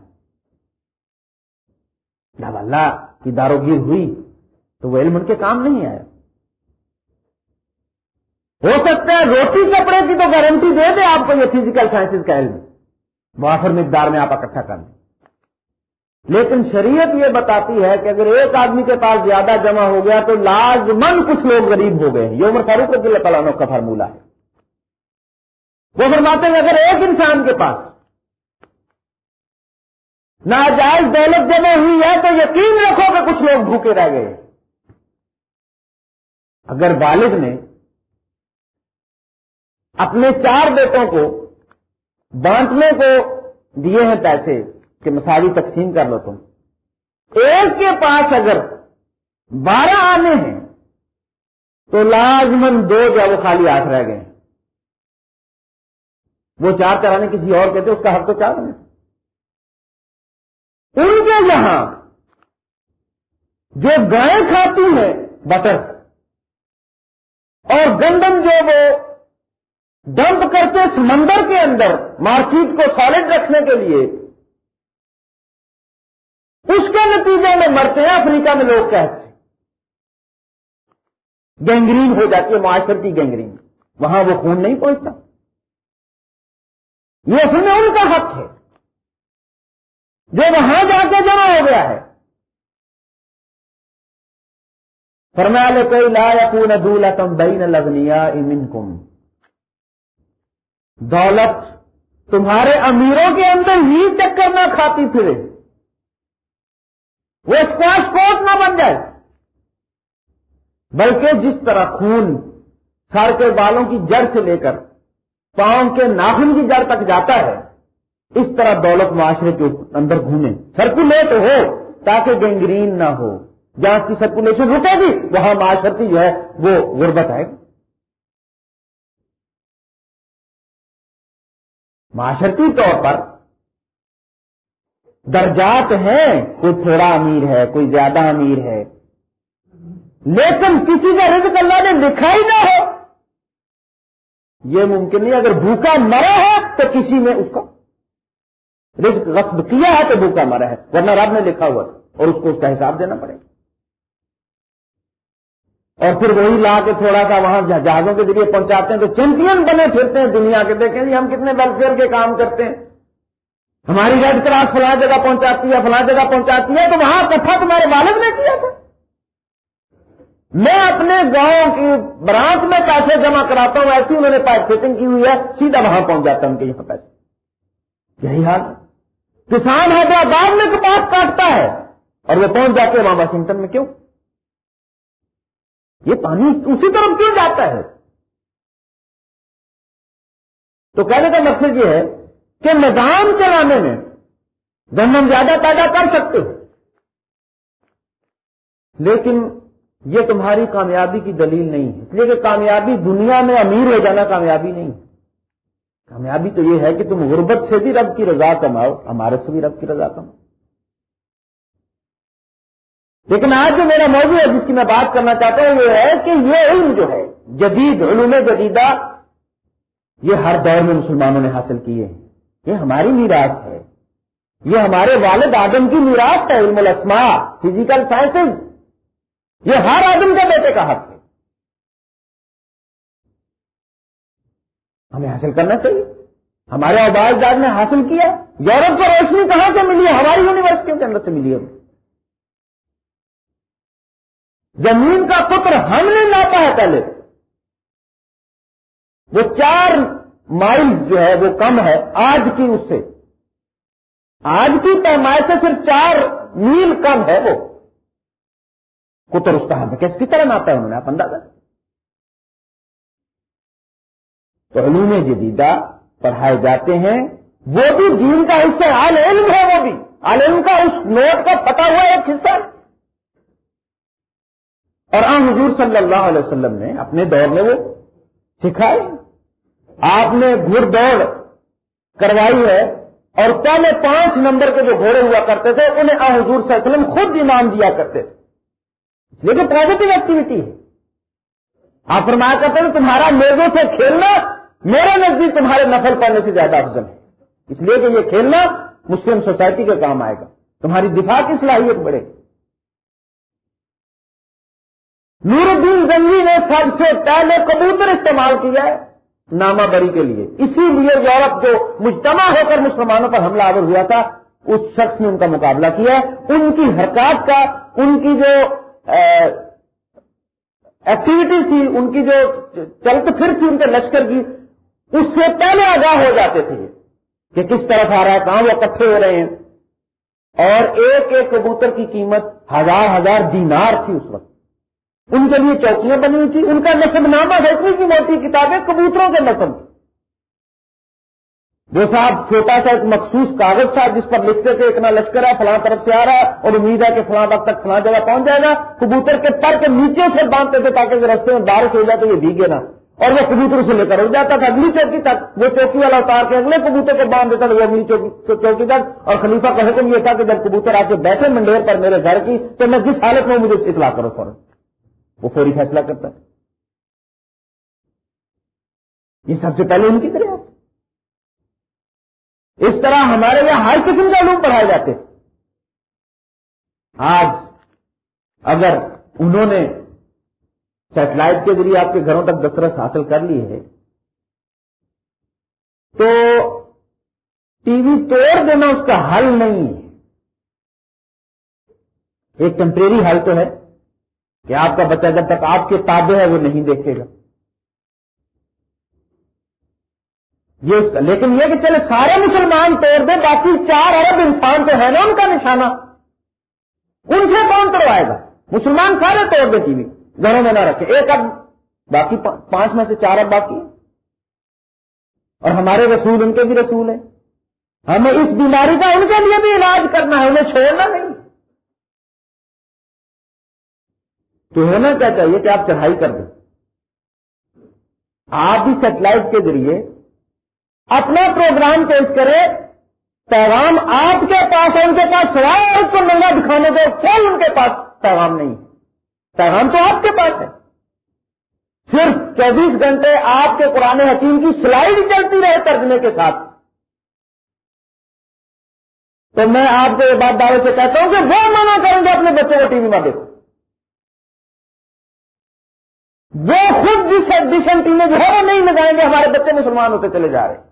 S1: جب اللہ کی داروگیر ہوئی تو وہ علم ان کے کام نہیں آیا۔ ہو سکتا ہے روٹی کپڑے کی تو گارنٹی دے دے آپ کو یہ فزیکل سائنسز کا علم۔ وافر مقدار میں آپ اکٹھا کر دیں لیکن شریعت یہ بتاتی ہے کہ اگر ایک آدمی کے پاس زیادہ جمع ہو گیا تو لازمن کچھ لوگ غریب ہو گئے ہیں۔ یہ عمر فاروق رضی اللہ تعالیٰ کا فارمولہ ہے۔ وہ فرماتے ہیں اگر ایک انسان کے پاس ناجائز دولت جمع ہوئی ہے تو یقین رکھو کہ کچھ لوگ بھوکے رہ گئے۔ اگر والد نے اپنے چار بیٹوں کو بانٹنے کو دیے ہیں پیسے کہ مساوی تقسیم کر لو تم، ایک کے پاس اگر بارہ آنے ہیں تو لازمن دو جو وہ خالی ہاتھ رہ گئے۔ وہ چار چلانے کسی اور کہتے اس کا حق تو چار ان کے یہاں جو گائے کھاتی ہیں بٹر، اور گندم جو وہ ڈمپ کرتے سمندر کے اندر مارکیٹ کو سالڈ رکھنے کے لیے، اس کے نتیجے میں مرتے ہیں، افریقہ میں لوگ کہتے ہیں؟ گینگرین ہو جاتی ہے، معاشرتی گینگرین، وہاں وہ خون نہیں پہنچتا۔ یہ اصل میں ان کا حق ہے۔ جو وہاں جا کے جمع ہو گیا ہے۔ فرمایا کوئی لا یقون دولتم بین لگنیا منکم۔ دولت تمہارے امیروں کے اندر ہی چکر نہ کھاتی پھرے۔ وہ اسکواش کوٹ نہ بن جائے۔ بلکہ جس طرح خون سر کے بالوں کی جڑ سے لے کر پاؤں کے ناخن کی جڑ تک جاتا ہے اس طرح دولت معاشرے کے اندر گھومے سرکولیٹ ہو تاکہ گینگرین نہ ہو۔ جہاں کی سرکولیشن رکے گی، وہاں معاشرتی جو ہے وہ غربت آئے گی۔ معاشرتی طور پر درجات ہیں، کوئی تھوڑا امیر ہے، کوئی زیادہ امیر ہے۔ لیکن کسی کا رزق اللہ نے لکھا ہی نہ ہو۔ یہ ممکن نہیں، اگر بھوکا مرا ہے تو کسی نے اس کا رزق غصب کیا ہے تو بھوکا مرا ہے، ورنہ رب نے لکھا ہوا تھا، اور اس کو اس کا حساب دینا پڑے گا۔ اور پھر وہی لا کے تھوڑا سا وہاں جہازوں کے ذریعے پہنچاتے ہیں، تو چیمپئن بنے پھرتے ہیں دنیا کے، دیکھیں جی ہم کتنے ویلفیئر کے کام کرتے ہیں۔ ہماری ریڈ کراس فلاں جگہ پہنچاتی ہے، فلاں جگہ پہنچاتی ہے، تو وہاں کتھا تمہارے والد نے کیا تھا۔ میں اپنے گاؤں کی برانچ میں پیسے جمع کراتا ہوں، ایسی انہوں نے پائپ فٹنگ کی ہوئی ہے، سیدھا وہاں پہنچ جاتا ہے ان کے یہاں پیسے۔ یہی حال۔ کسان حیدرآباد میں کپاس کاٹتا ہے۔ اور وہ پہنچ جاتے ہیں وہاں واشنگٹن میں کیوں؟ یہ پانی اسی طرف کیوں جاتا ہے؟ تو کہنے کا مقصد یہ ہے کہ نظام چلانے میں گندم زیادہ پیدا کر سکتے ہو لیکن یہ تمہاری کامیابی کی دلیل نہیں ہے۔ اس لیے کہ کامیابی دنیا میں امیر ہو جانا کامیابی نہیں ہے۔ کامیابی تو یہ ہے کہ تم غربت سے بھی رب کی رضا کماؤ، ہمارے سے بھی رب کی رضا کماؤ۔ لیکن آج جو میرا موضوع ہے، جس کی میں بات کرنا چاہتا ہوں وہ ہے کہ یہ علم جو ہے، جدید علوم جدیدہ، یہ ہر دور میں مسلمانوں نے حاصل کیے ہیں۔ یہ ہماری میراث ہے۔ یہ ہمارے والد آدم کی میراث ہے، علم الاسماء فزیکل سائنسز یہ ہر آدم کے بیٹے کا حق ہے۔ ہمیں حاصل کرنا چاہیے۔ ہمارے آباز داد نے حاصل کیا، یورپ کو روشنی کہاں سے ملی ہماری یونیورسٹیوں کے اندر سے ملی ہے۔ زمین کا پتر ہم نے لاتا ہے پہلے۔ وہ چار مائل جو ہے وہ کم ہے آج کی اس سے۔ آج کی پیمائش سے صرف چار میل کم ہے وہ۔ کتر اس کا ہم کس کی طرح ناتا ہے؟ انہوں نے آپ اندازہ۔ تو علوم جدیدہ پڑھائے جاتے ہیں، وہ بھی دین کا حصہ عال علم ہے وہ بھی۔ عال علم کا اس نوٹ کا پتا ہوا ایک حصہ۔ اور آ حضور صلی اللہ علیہ وسلم نے اپنے دور میں وہ سکھائی۔ آپ نے گھڑ دوڑ کروائی ہے اور پہلے پانچ نمبر کے جو گھوڑے ہوا کرتے تھے، انہیں آ حضور صلی اللہ علیہ وسلم خود انعام دیا کرتے تھے۔ لیکن پازیٹو ایکٹیویٹی ہے۔ آپ فرمایا کرتے ہیں تمہارا میزوں سے کھیلنا میرے نزدیک تمہارے نفل پڑنے سے زیادہ افضل ہے۔ اس لیے کہ یہ کھیلنا مسلم سوسائٹی کے کام آئے گا۔ تمہاری دفاع کی صلاحیت بڑھے نور الدین زنگی نے سب سے پہلے کبوتر استعمال کیا ہے نامہ بری کے لیے۔ اسی لیے یورپ جو مجتمع ہو کر مسلمانوں پر حملہ آور ہوا تھا۔ اس شخص نے ان کا مقابلہ کیا۔ ان کی حرکات کا، ان کی جو ایکٹیویٹی تھی، ان کی جو چلت پھر تھی، ان کے لشکر کی اس سے پہلے آگاہ ہو جاتے تھے کہ کس طرف آ رہا ہے، کہاں وہ اکٹھے ہو رہے ہیں۔ اور ایک ایک کبوتر کی قیمت ہزار ہزار دینار تھی اس وقت۔ ان کے لیے چوکیاں بنی ہوئی تھی ان کا نصب نامہ ہے، اتنی کی موٹی کتابیں کبوتروں کے نصب۔ وہ صاحب چھوٹا سا ایک مخصوص کاغذ تھا، جس پر لکھتے تھے، اتنا لشکر ہے، فلاں طرف سے آ رہا ہے، اور امید ہے کہ فلاں وقت تک فلاں جگہ پہنچ جائے گا۔ کبوتر کے پر کے نیچے سے باندھتے تھے تاکہ رستے میں بارش ہو جائے تو یہ بھیگے نا اور وہ کبوتر سے لے کر اٹھ جاتا تھا اگلی چوکی تک، وہ چوکی والا اتار کے اگلے کبوتر کو باندھ دیتا تھا وہ اگلی چوکی تک۔ اور خلیفہ کا حکم یہ تھا کہ جب کبوتر آ کے بیٹھے منڈیر پر میرے گھر کی، تو میں جس حالت میں مجھے اطلاع کرو فوراً۔ وہ فوری فیصلہ کرتا ہے۔ یہ سب سے پہلے ان کی طرح اس طرح ہمارے یہاں ہر قسم کے علوم پڑھائے جاتے۔ آج اگر انہوں نے سیٹلائٹ کے ذریعے آپ کے گھروں تک دسترس حاصل کر لی ہے۔ تو ٹی وی توڑ دینا اس کا حل نہیں ہے۔ ایک ٹمپریری حل تو ہے کہ آپ کا بچہ جب تک آپ کے تابع ہے وہ نہیں دیکھے گا۔ یہ اس کا لیکن یہ کہ چلے سارے مسلمان توڑ دے باقی چار ارب انسان تو ہے نا ان کا نشانہ۔ ان سے کون توڑوائے گا؟ مسلمان سارے توڑ دے ٹی وی۔ گھروں میں نہ رکھے۔ ایک اب باقی پانچ میں سے چار اب باقی اور ہمارے رسول ان کے بھی رسول ہیں۔ ہمیں اس بیماری کا ان کے لیے بھی علاج کرنا ہے، انہیں چھوڑنا نہیں۔ تو ہونا کیا چاہیے کہ آپ چڑھائی کر دیں۔ آپ بھی سیٹلائٹ کے ذریعے اپنا پروگرام پیش کریں۔ پیغام آپ کے پاس ہے، ان کے پاس سوائے اس کو ننگا دکھانے دو کوئی ان کے پاس پیغام نہیں۔ پیغام تو آپ کے پاس ہے۔ صرف چوبیس گھنٹے آپ کے قرآن حکیم کی سلائڈ چلتی رہے ترجمے کے ساتھ۔ تو میں آپ کو یہ بات دعوے سے کہتا ہوں کہ وہ منع کریں گے اپنے بچوں کو ٹی وی میں دیکھو۔ وہ خود جس ایڈیشن ٹی میں جو ہے وہ نہیں لگائیں گے، ہمارے بچے مسلمان ہوتے چلے جا رہے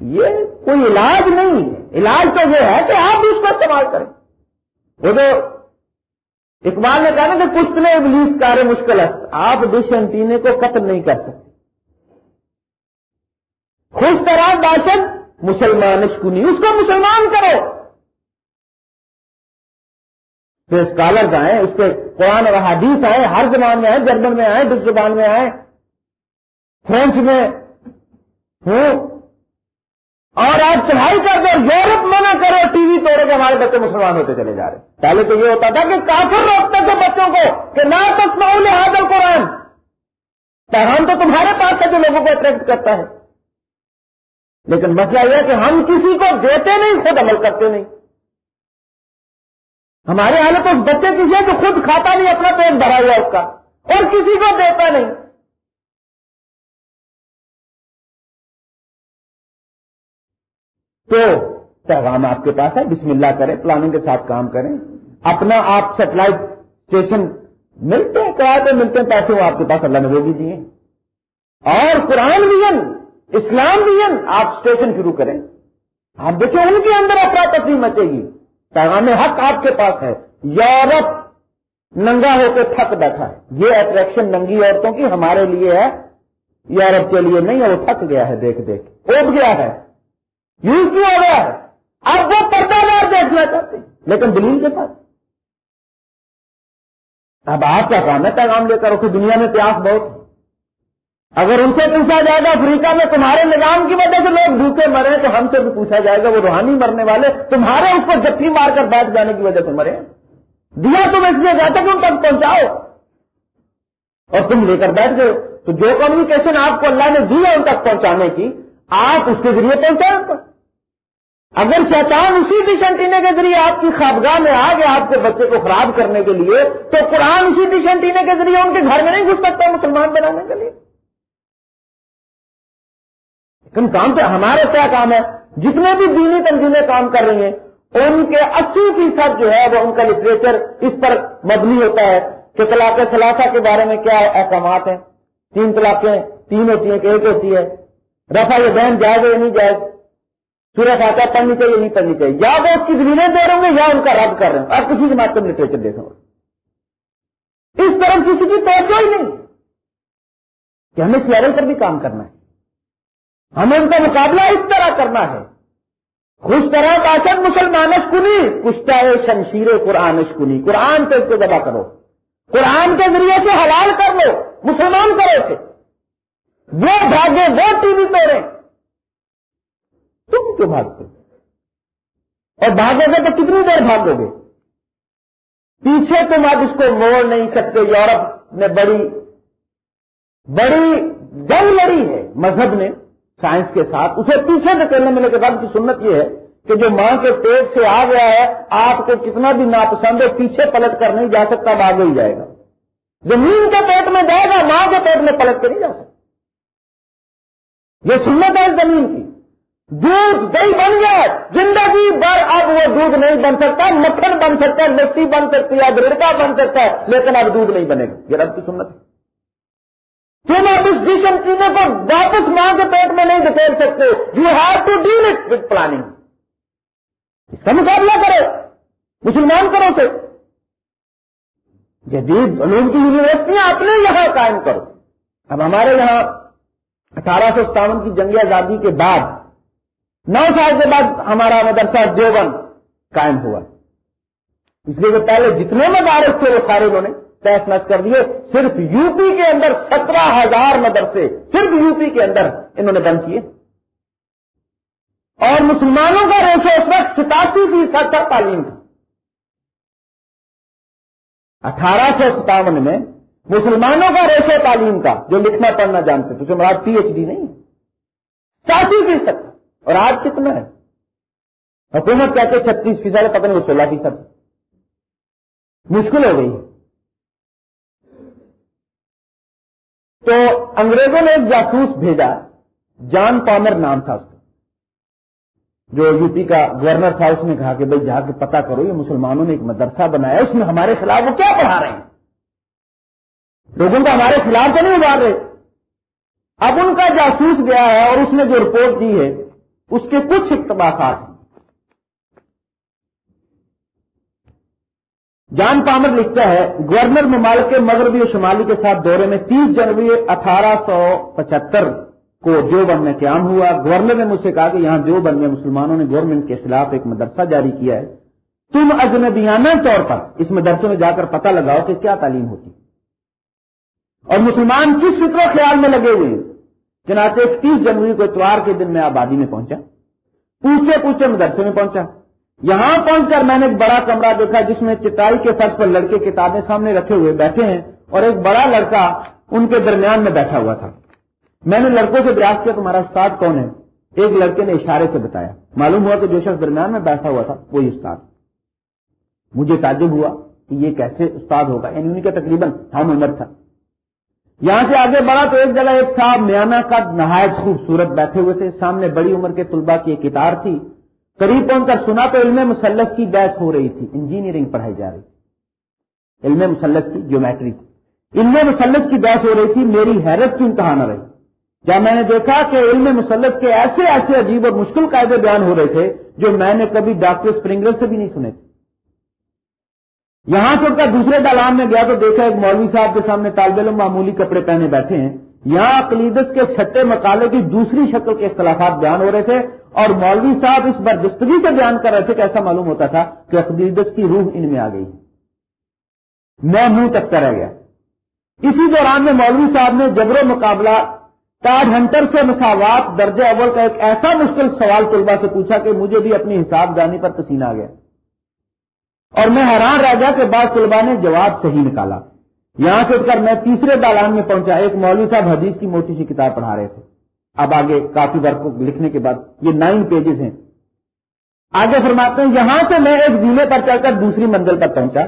S1: یہ کوئی علاج نہیں ہے۔ علاج تو یہ ہے کہ آپ بھی اس کو استعمال کریں۔ وہ تو اقبال نے کہا نا کہ کچھ نے ابلیس کارے مشکل ہے۔ آپ ڈش اینٹینے کو قتل نہیں کر سکتے۔ خوش طرح باشد مسلمان اسکونی اس کو مسلمان کرو۔ پھر اسکالرز آئے اس کے قرآن اور حدیث آئے، ہر زبان میں آئے، جرمن میں آئے ڈس زبان میں آئے۔ فرینچ میں ہوں۔ اور آپ چڑھائی کر دو یورپ منع کرو، ٹی وی توڑے کے ہمارے بچے مسلمان ہوتے چلے جا رہے پہلے تو یہ ہوتا تھا کہ کافر روکتے تھے بچوں کو کہ نہ تسماؤ حاضر قرآن پیغام تو تمہارے پاس ہے جو لوگوں کو اٹریکٹ کرتا ہے۔ لیکن مسئلہ یہ ہے کہ ہم کسی کو دیتے نہیں، خود عمل کرتے نہیں۔ ہمارے حالت تو بچے کسی ہے جو خود کھاتا نہیں، اپنا پیٹ بھرا ہوا اس کا۔ اور کسی کو دیتا نہیں۔ تو پیغام آپ کے پاس ہے، بسم اللہ کریں پلاننگ کے ساتھ کام کریں۔ اپنا آپ سیٹلائٹ اسٹیشن ملتے ہیں، کرایہ پہ ملتے ہیں، پیسے وہ آپ کے پاس اللہ نے وہ بھی دیے۔ اور قرآن ویژن اسلام ویژن آپ اسٹیشن شروع کریں۔ آپ دیکھیں، ان کے اندر افراد مچے گی۔ پیغام حق آپ کے پاس ہے۔ یورپ ننگا ہو کے تھک بیٹھا ہے۔ یہ اٹریکشن ننگی عورتوں کی ہمارے لیے ہے، یورپ کے لیے نہیں ہے، وہ تھک گیا ہے، دیکھ دیکھ۔ اوپ گیا ہے۔ یوز کیا ہو گیا ہے؟ اب وہ پردہ دار دیکھنا چاہتے لیکن دلیل کے ساتھ۔ اب آپ کا کام ہے پیغام لے کر اسے دنیا میں پیاس بہت اگر ان سے پوچھا جائے گا، افریقہ میں تمہارے نظام کی وجہ سے لوگ بھوکے مرے، تو ہم سے بھی پوچھا جائے گا، وہ روحانی مرنے والے، تمہارے اس کو جپی مار کر بیٹھ جانے کی وجہ سے مرے دیا تم اس لیے جاتے کہ ان تک پہنچاؤ۔ اور تم لے کر بیٹھ گئے۔ تو جو کمیونیکیشن آپ کو اللہ نے دی ہے ان تک پہنچانے کی، آپ اس کے ذریعے پہنچائیں اگر شیطان اسی ڈش اینٹینے کے ذریعے آپ کی خوابگاہ میں آ گیا آپ کے بچے کو خراب کرنے کے لیے، تو قرآن اسی ڈش اینٹینے کے ذریعے ان کے گھر میں نہیں گھس سکتا، مسلمان بنانے کے لیے۔ لیکن کام تو ہمارے کیا کام ہے۔ جتنے بھی دینی تنظیمیں کام کر رہی ہیں، ان کے اسی فیصد جو ہے وہ ان کا لٹریچر اس پر مبنی ہوتا ہے کہ طلاق ثلاثہ کے بارے میں کیا احکامات ہیں۔ تین طلاقیں، تین ہوتی ہیں کہ ایک ہوتی ہے۔ رفا یہ بہن جائز یا نہیں جائز؟ سورج آتا پڑھنی چاہیے نہیں پڑھنی چاہیے؟ یا وہ اس کی دلیلیں دے رہے ہوں گے یا ان کا رد کر رہے ہیں اور کسی جماعت کو لٹریچر دیکھا ہوگا اس طرح کسی کی توجہ ہی نہیں۔ کہ ہمیں سیارے پر بھی کام کرنا ہے۔ ہمیں ان کا مقابلہ اس طرح کرنا ہے۔ خوش طرح کاشن مسلمان اشکنی کشتا ہے شمشیر قرآن اشکنی قرآن سے اس کو دبا کرو۔ قرآن کے ذریعے سے حلال کر لو۔ مسلمان کرو اسے۔ وہ بھاگے، وہ ٹی وی پہ رہے تم کیوں بھاگتے اور بھاگو گے تو کتنی دیر بھاگو گے؟ پیچھے تم اب اس کو موڑ نہیں سکتے، یورپ نے بڑی بڑی جنگ لڑی ہے مذہب نے سائنس کے ساتھ۔ اسے پیچھے دھکیلنے ملے کے بعد کی سنت یہ ہے کہ جو ماں کے پیٹ سے آ گیا ہے، آپ کو کتنا بھی ناپسند ہے، پیچھے پلٹ کر نہیں جا سکتا، اب آگے ہی جائے گا۔ زمین کے پیٹ میں جائے گا، ماں کے پیٹ میں پلٹ کر نہیں جا سکتا۔ یہ سنت ہے زمین کی۔ دودھ دہی بن گیا، زندگی بھر اب وہ دودھ نہیں بن سکتا، مکھن بن سکتا ہے لسی بن سکتی ہے گرڑکا بن سکتا ہے، لیکن اب دودھ نہیں بنے گا۔ یہ رب کی سنت ہے۔ تم اب اس ڈشن چیزوں کو واپس ماں کے پیٹ میں نہیں دکھیل سکتے۔ You have to deal it with planning اس کا مقابلہ کرو، مسلمان کرو سے جدید علوم کی یونیورسٹیاں اپنے یہاں قائم کرو۔ اب ہمارے یہاں اٹھارہ سو ستاون کی جنگی آزادی کے بعد نو سال کے بعد ہمارا مدرسہ دیوبند قائم ہوا۔ اس لیے کہ پہلے جتنے مدارس تھے وہ سارے انہوں نے تحس نش کر دیے۔ صرف یو پی کے اندر سترہ ہزار مدرسے صرف یو پی کے اندر انہوں نے بند کیے۔ اور مسلمانوں کا ریشو اس وقت ستاسی فیصد تھا تعلیم کا اٹھارہ سو ستاون میں مسلمانوں کا ریشو تعلیم کا، جو لکھنا پڑھنا جانتے تھے مراد پی ایچ ڈی نہیں ستاسی فیصد۔ اور آج کتنا ہے؟ حکومت کہتے چھتیس فیصد، پتہ نہیں وہ سولہ فیصد مشکل ہو گئی تو انگریزوں نے ایک جاسوس بھیجا، جان پامر نام تھا اس کا، جو یو پی کا گورنر تھا، اس نے کہا کہ بھائی جا کے پتا کرو، یہ مسلمانوں نے ایک مدرسہ بنایا اس میں ہمارے خلاف وہ کیا پڑھا رہے ہیں؟ لوگوں کو ہمارے خلاف تو نہیں ابار رہے۔ اب ان کا جاسوس گیا ہے اور اس نے جو رپورٹ دی ہے اس کے کچھ اقتباسات ہیں۔ جان پامر لکھتا ہے، گورنر ممالک مغربی و شمالی کے ساتھ دورے میں تیس جنوری اٹھارہ سو پچہتر کو دیوبند میں قیام ہوا۔ گورنر نے مجھ سے کہا کہ یہاں دیوبند میں مسلمانوں نے گورنمنٹ کے خلاف ایک مدرسہ جاری کیا ہے۔ تم اجنبیانہ طور پر اس مدرسے میں جا کر پتہ لگاؤ کہ کیا تعلیم ہوتی۔ اور مسلمان کس فکر و خیال میں لگے ہوئے ہیں؟ چنانچہ اکتیس جنوری کو اتوار کے دن میں آبادی میں پہنچا۔ پوچھے پوچھے مدرسے میں پہنچا۔ یہاں پہنچ کر میں نے ایک بڑا کمرہ دیکھا جس میں چٹائی کے فرش پر لڑکے کتابیں سامنے رکھے ہوئے بیٹھے ہیں اور ایک بڑا لڑکا ان کے درمیان میں بیٹھا ہوا تھا۔ میں نے لڑکوں سے بیاس کیا، تمہارا استاد کون ہے؟ ایک لڑکے نے اشارے سے بتایا۔ معلوم ہوا کہ جو شخص درمیان میں بیٹھا ہوا تھا وہی استاد۔ مجھے تعجب ہوا کہ یہ کیسے استاد ہوگا۔ یعنی ان کا تقریباً ہم عمر تھا۔ یہاں سے آگے بڑھا تو ایک جگہ ایک صاحب میانا کا نہایت خوبصورت بیٹھے ہوئے تھے۔ سامنے بڑی عمر کے طلبا کی ایک کتار تھی۔ قریب پہنچ کر سنا تو علم مسلط کی بحث ہو رہی تھی۔ انجینئرنگ پڑھائی جا رہی تھی۔ علم مسلط کی جیومیٹری تھی۔ علم مسلط کی بحث ہو رہی تھی۔ میری حیرت کی انتہا نہ رہی۔ جب میں نے دیکھا کہ علم مسلط کے ایسے ایسے عجیب اور مشکل قاعدے بیان ہو رہے تھے جو میں نے کبھی ڈاکٹر اسپرنگر سے بھی نہیں سنے تھے۔ یہاں سے کا دوسرے دلان میں گیا تو دیکھا ایک مولوی صاحب کے سامنے طالب علم معمولی کپڑے پہنے بیٹھے ہیں۔ یہاں اقلیدس کے چھٹے مقالے کی دوسری شکل کے اختلافات بیان ہو رہے تھے اور مولوی صاحب اس بردستگی سے بیان کر رہے تھے کہ ایسا معلوم ہوتا تھا کہ اقلیدس کی روح ان میں آ گئی۔ میں منہ تک رہ گیا۔ اسی دوران میں مولوی صاحب نے جبر و مقابلہ کارڈ ہنٹر سے مساوات درجہ اول کا ایک ایسا مشکل سوال طلبا سے پوچھا کہ مجھے بھی اپنی حساب دانی پر پسینہ آ گیا۔ اور میں حیران رہ گیا کہ بعض طلبا نے جواب صحیح نکالا۔ یہاں سے اٹھ کر میں تیسرے دالان میں پہنچا۔ ایک مولوی صاحب حدیث کی موٹی سی کتاب پڑھا رہے تھے۔ اب آگے کافی ورک لکھنے کے بعد یہ نائن پیجز ہیں۔ آگے فرماتے ہیں، یہاں سے میں ایک زینے پر چل کر دوسری منزل پر پہنچا۔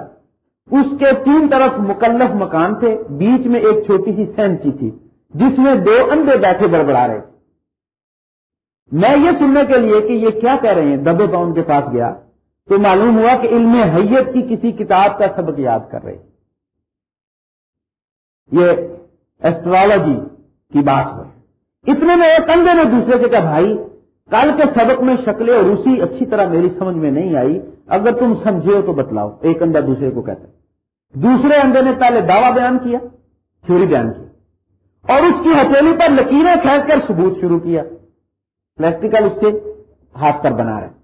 S1: اس کے تین طرف مکلف مکان تھے۔ بیچ میں ایک چھوٹی سی سینچی تھی، جس میں دو اندے بیٹھے بڑبڑا رہے۔ میں یہ سننے کے لیے کہ یہ کیا کہہ رہے ہیں؟ دبے پاؤن کے پاس گیا۔ تو معلوم ہوا کہ علم حیت کی کسی کتاب کا سبق یاد کر رہے یہ ایسٹرالوجی کی بات ہو اتنے میں ایک اندے نے دوسرے سے کہا، بھائی، کل کے سبق میں شکلیں اور اسی اچھی طرح میری سمجھ میں نہیں آئی، اگر تم سمجھے ہو تو بتلاؤ۔ ایک اندھا دوسرے کو کہتے دوسرے اندے نے پہلے دعوی بیان کیا، تھیوری بیان کی، اور اس کی ہتھیلی پر لکیریں کھینچ کر ثبوت شروع کیا۔ پریکٹیکل اس کے ہاتھ پر بنا رہے۔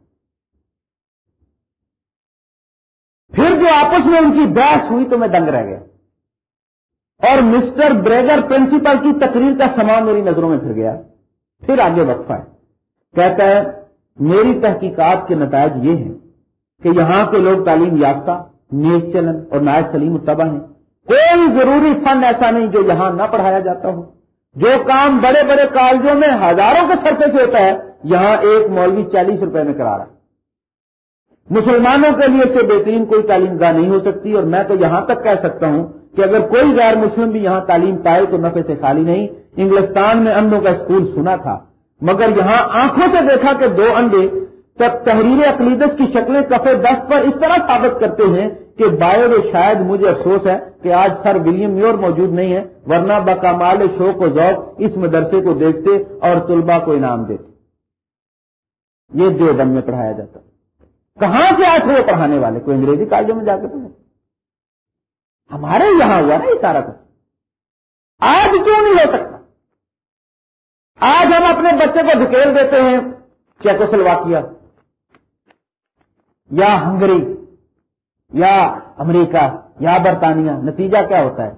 S1: پھر جو آپس میں ان کی بحث ہوئی تو میں دنگ رہ گیا۔ اور مسٹر بریگر پرنسپل کی تقریر کا سامان میری نظروں میں پھر گیا۔ پھر آگے وقفہ ہے کہتا ہے، میری تحقیقات کے نتائج یہ ہیں کہ یہاں کے لوگ تعلیم یافتہ، نیک چلن اور نائب سلیم التبا ہیں۔ کوئی ضروری فن ایسا نہیں جو یہاں نہ پڑھایا جاتا ہو۔ جو کام بڑے بڑے کالجوں میں ہزاروں کے سرفے سے ہوتا ہے، یہاں ایک مولوی چالیس روپے میں کرا رہا ہے۔ مسلمانوں کے لیے سے بہترین کوئی تعلیم گاہ نہیں ہو سکتی اور میں تو یہاں تک کہہ سکتا ہوں کہ اگر کوئی غیر مسلم بھی یہاں تعلیم پائے تو نفے سے خالی نہیں۔ انگلستان میں اندوں کا اسکول سنا تھا، مگر یہاں آنکھوں سے دیکھا کہ دو انڈے تب تحریر اقلیدت کی شکلیں کفے دست پر اس طرح ثابت کرتے ہیں کہ باہر شاید مجھے افسوس ہے کہ آج سر ولیم میور موجود نہیں ہے، ورنہ بکامال شوق و ذوق اس مدرسے کو دیکھتے اور طلبا کو انعام دیتے۔ یہ دو دن میں پڑھایا جاتا۔ کہاں سے آئے تھے وہ پڑھانے والے؟ کوئی انگریزی کالجوں میں جا کے پڑھے۔ ہمارے یہاں ہوا نا یہ سارا کچھ۔ آج کیوں نہیں ہو سکتا؟ آج ہم اپنے بچے کو دھکیل دیتے ہیں چیکو سلواکیا یا ہنگری، یا امریکہ، یا برطانیہ، نتیجہ کیا ہوتا ہے؟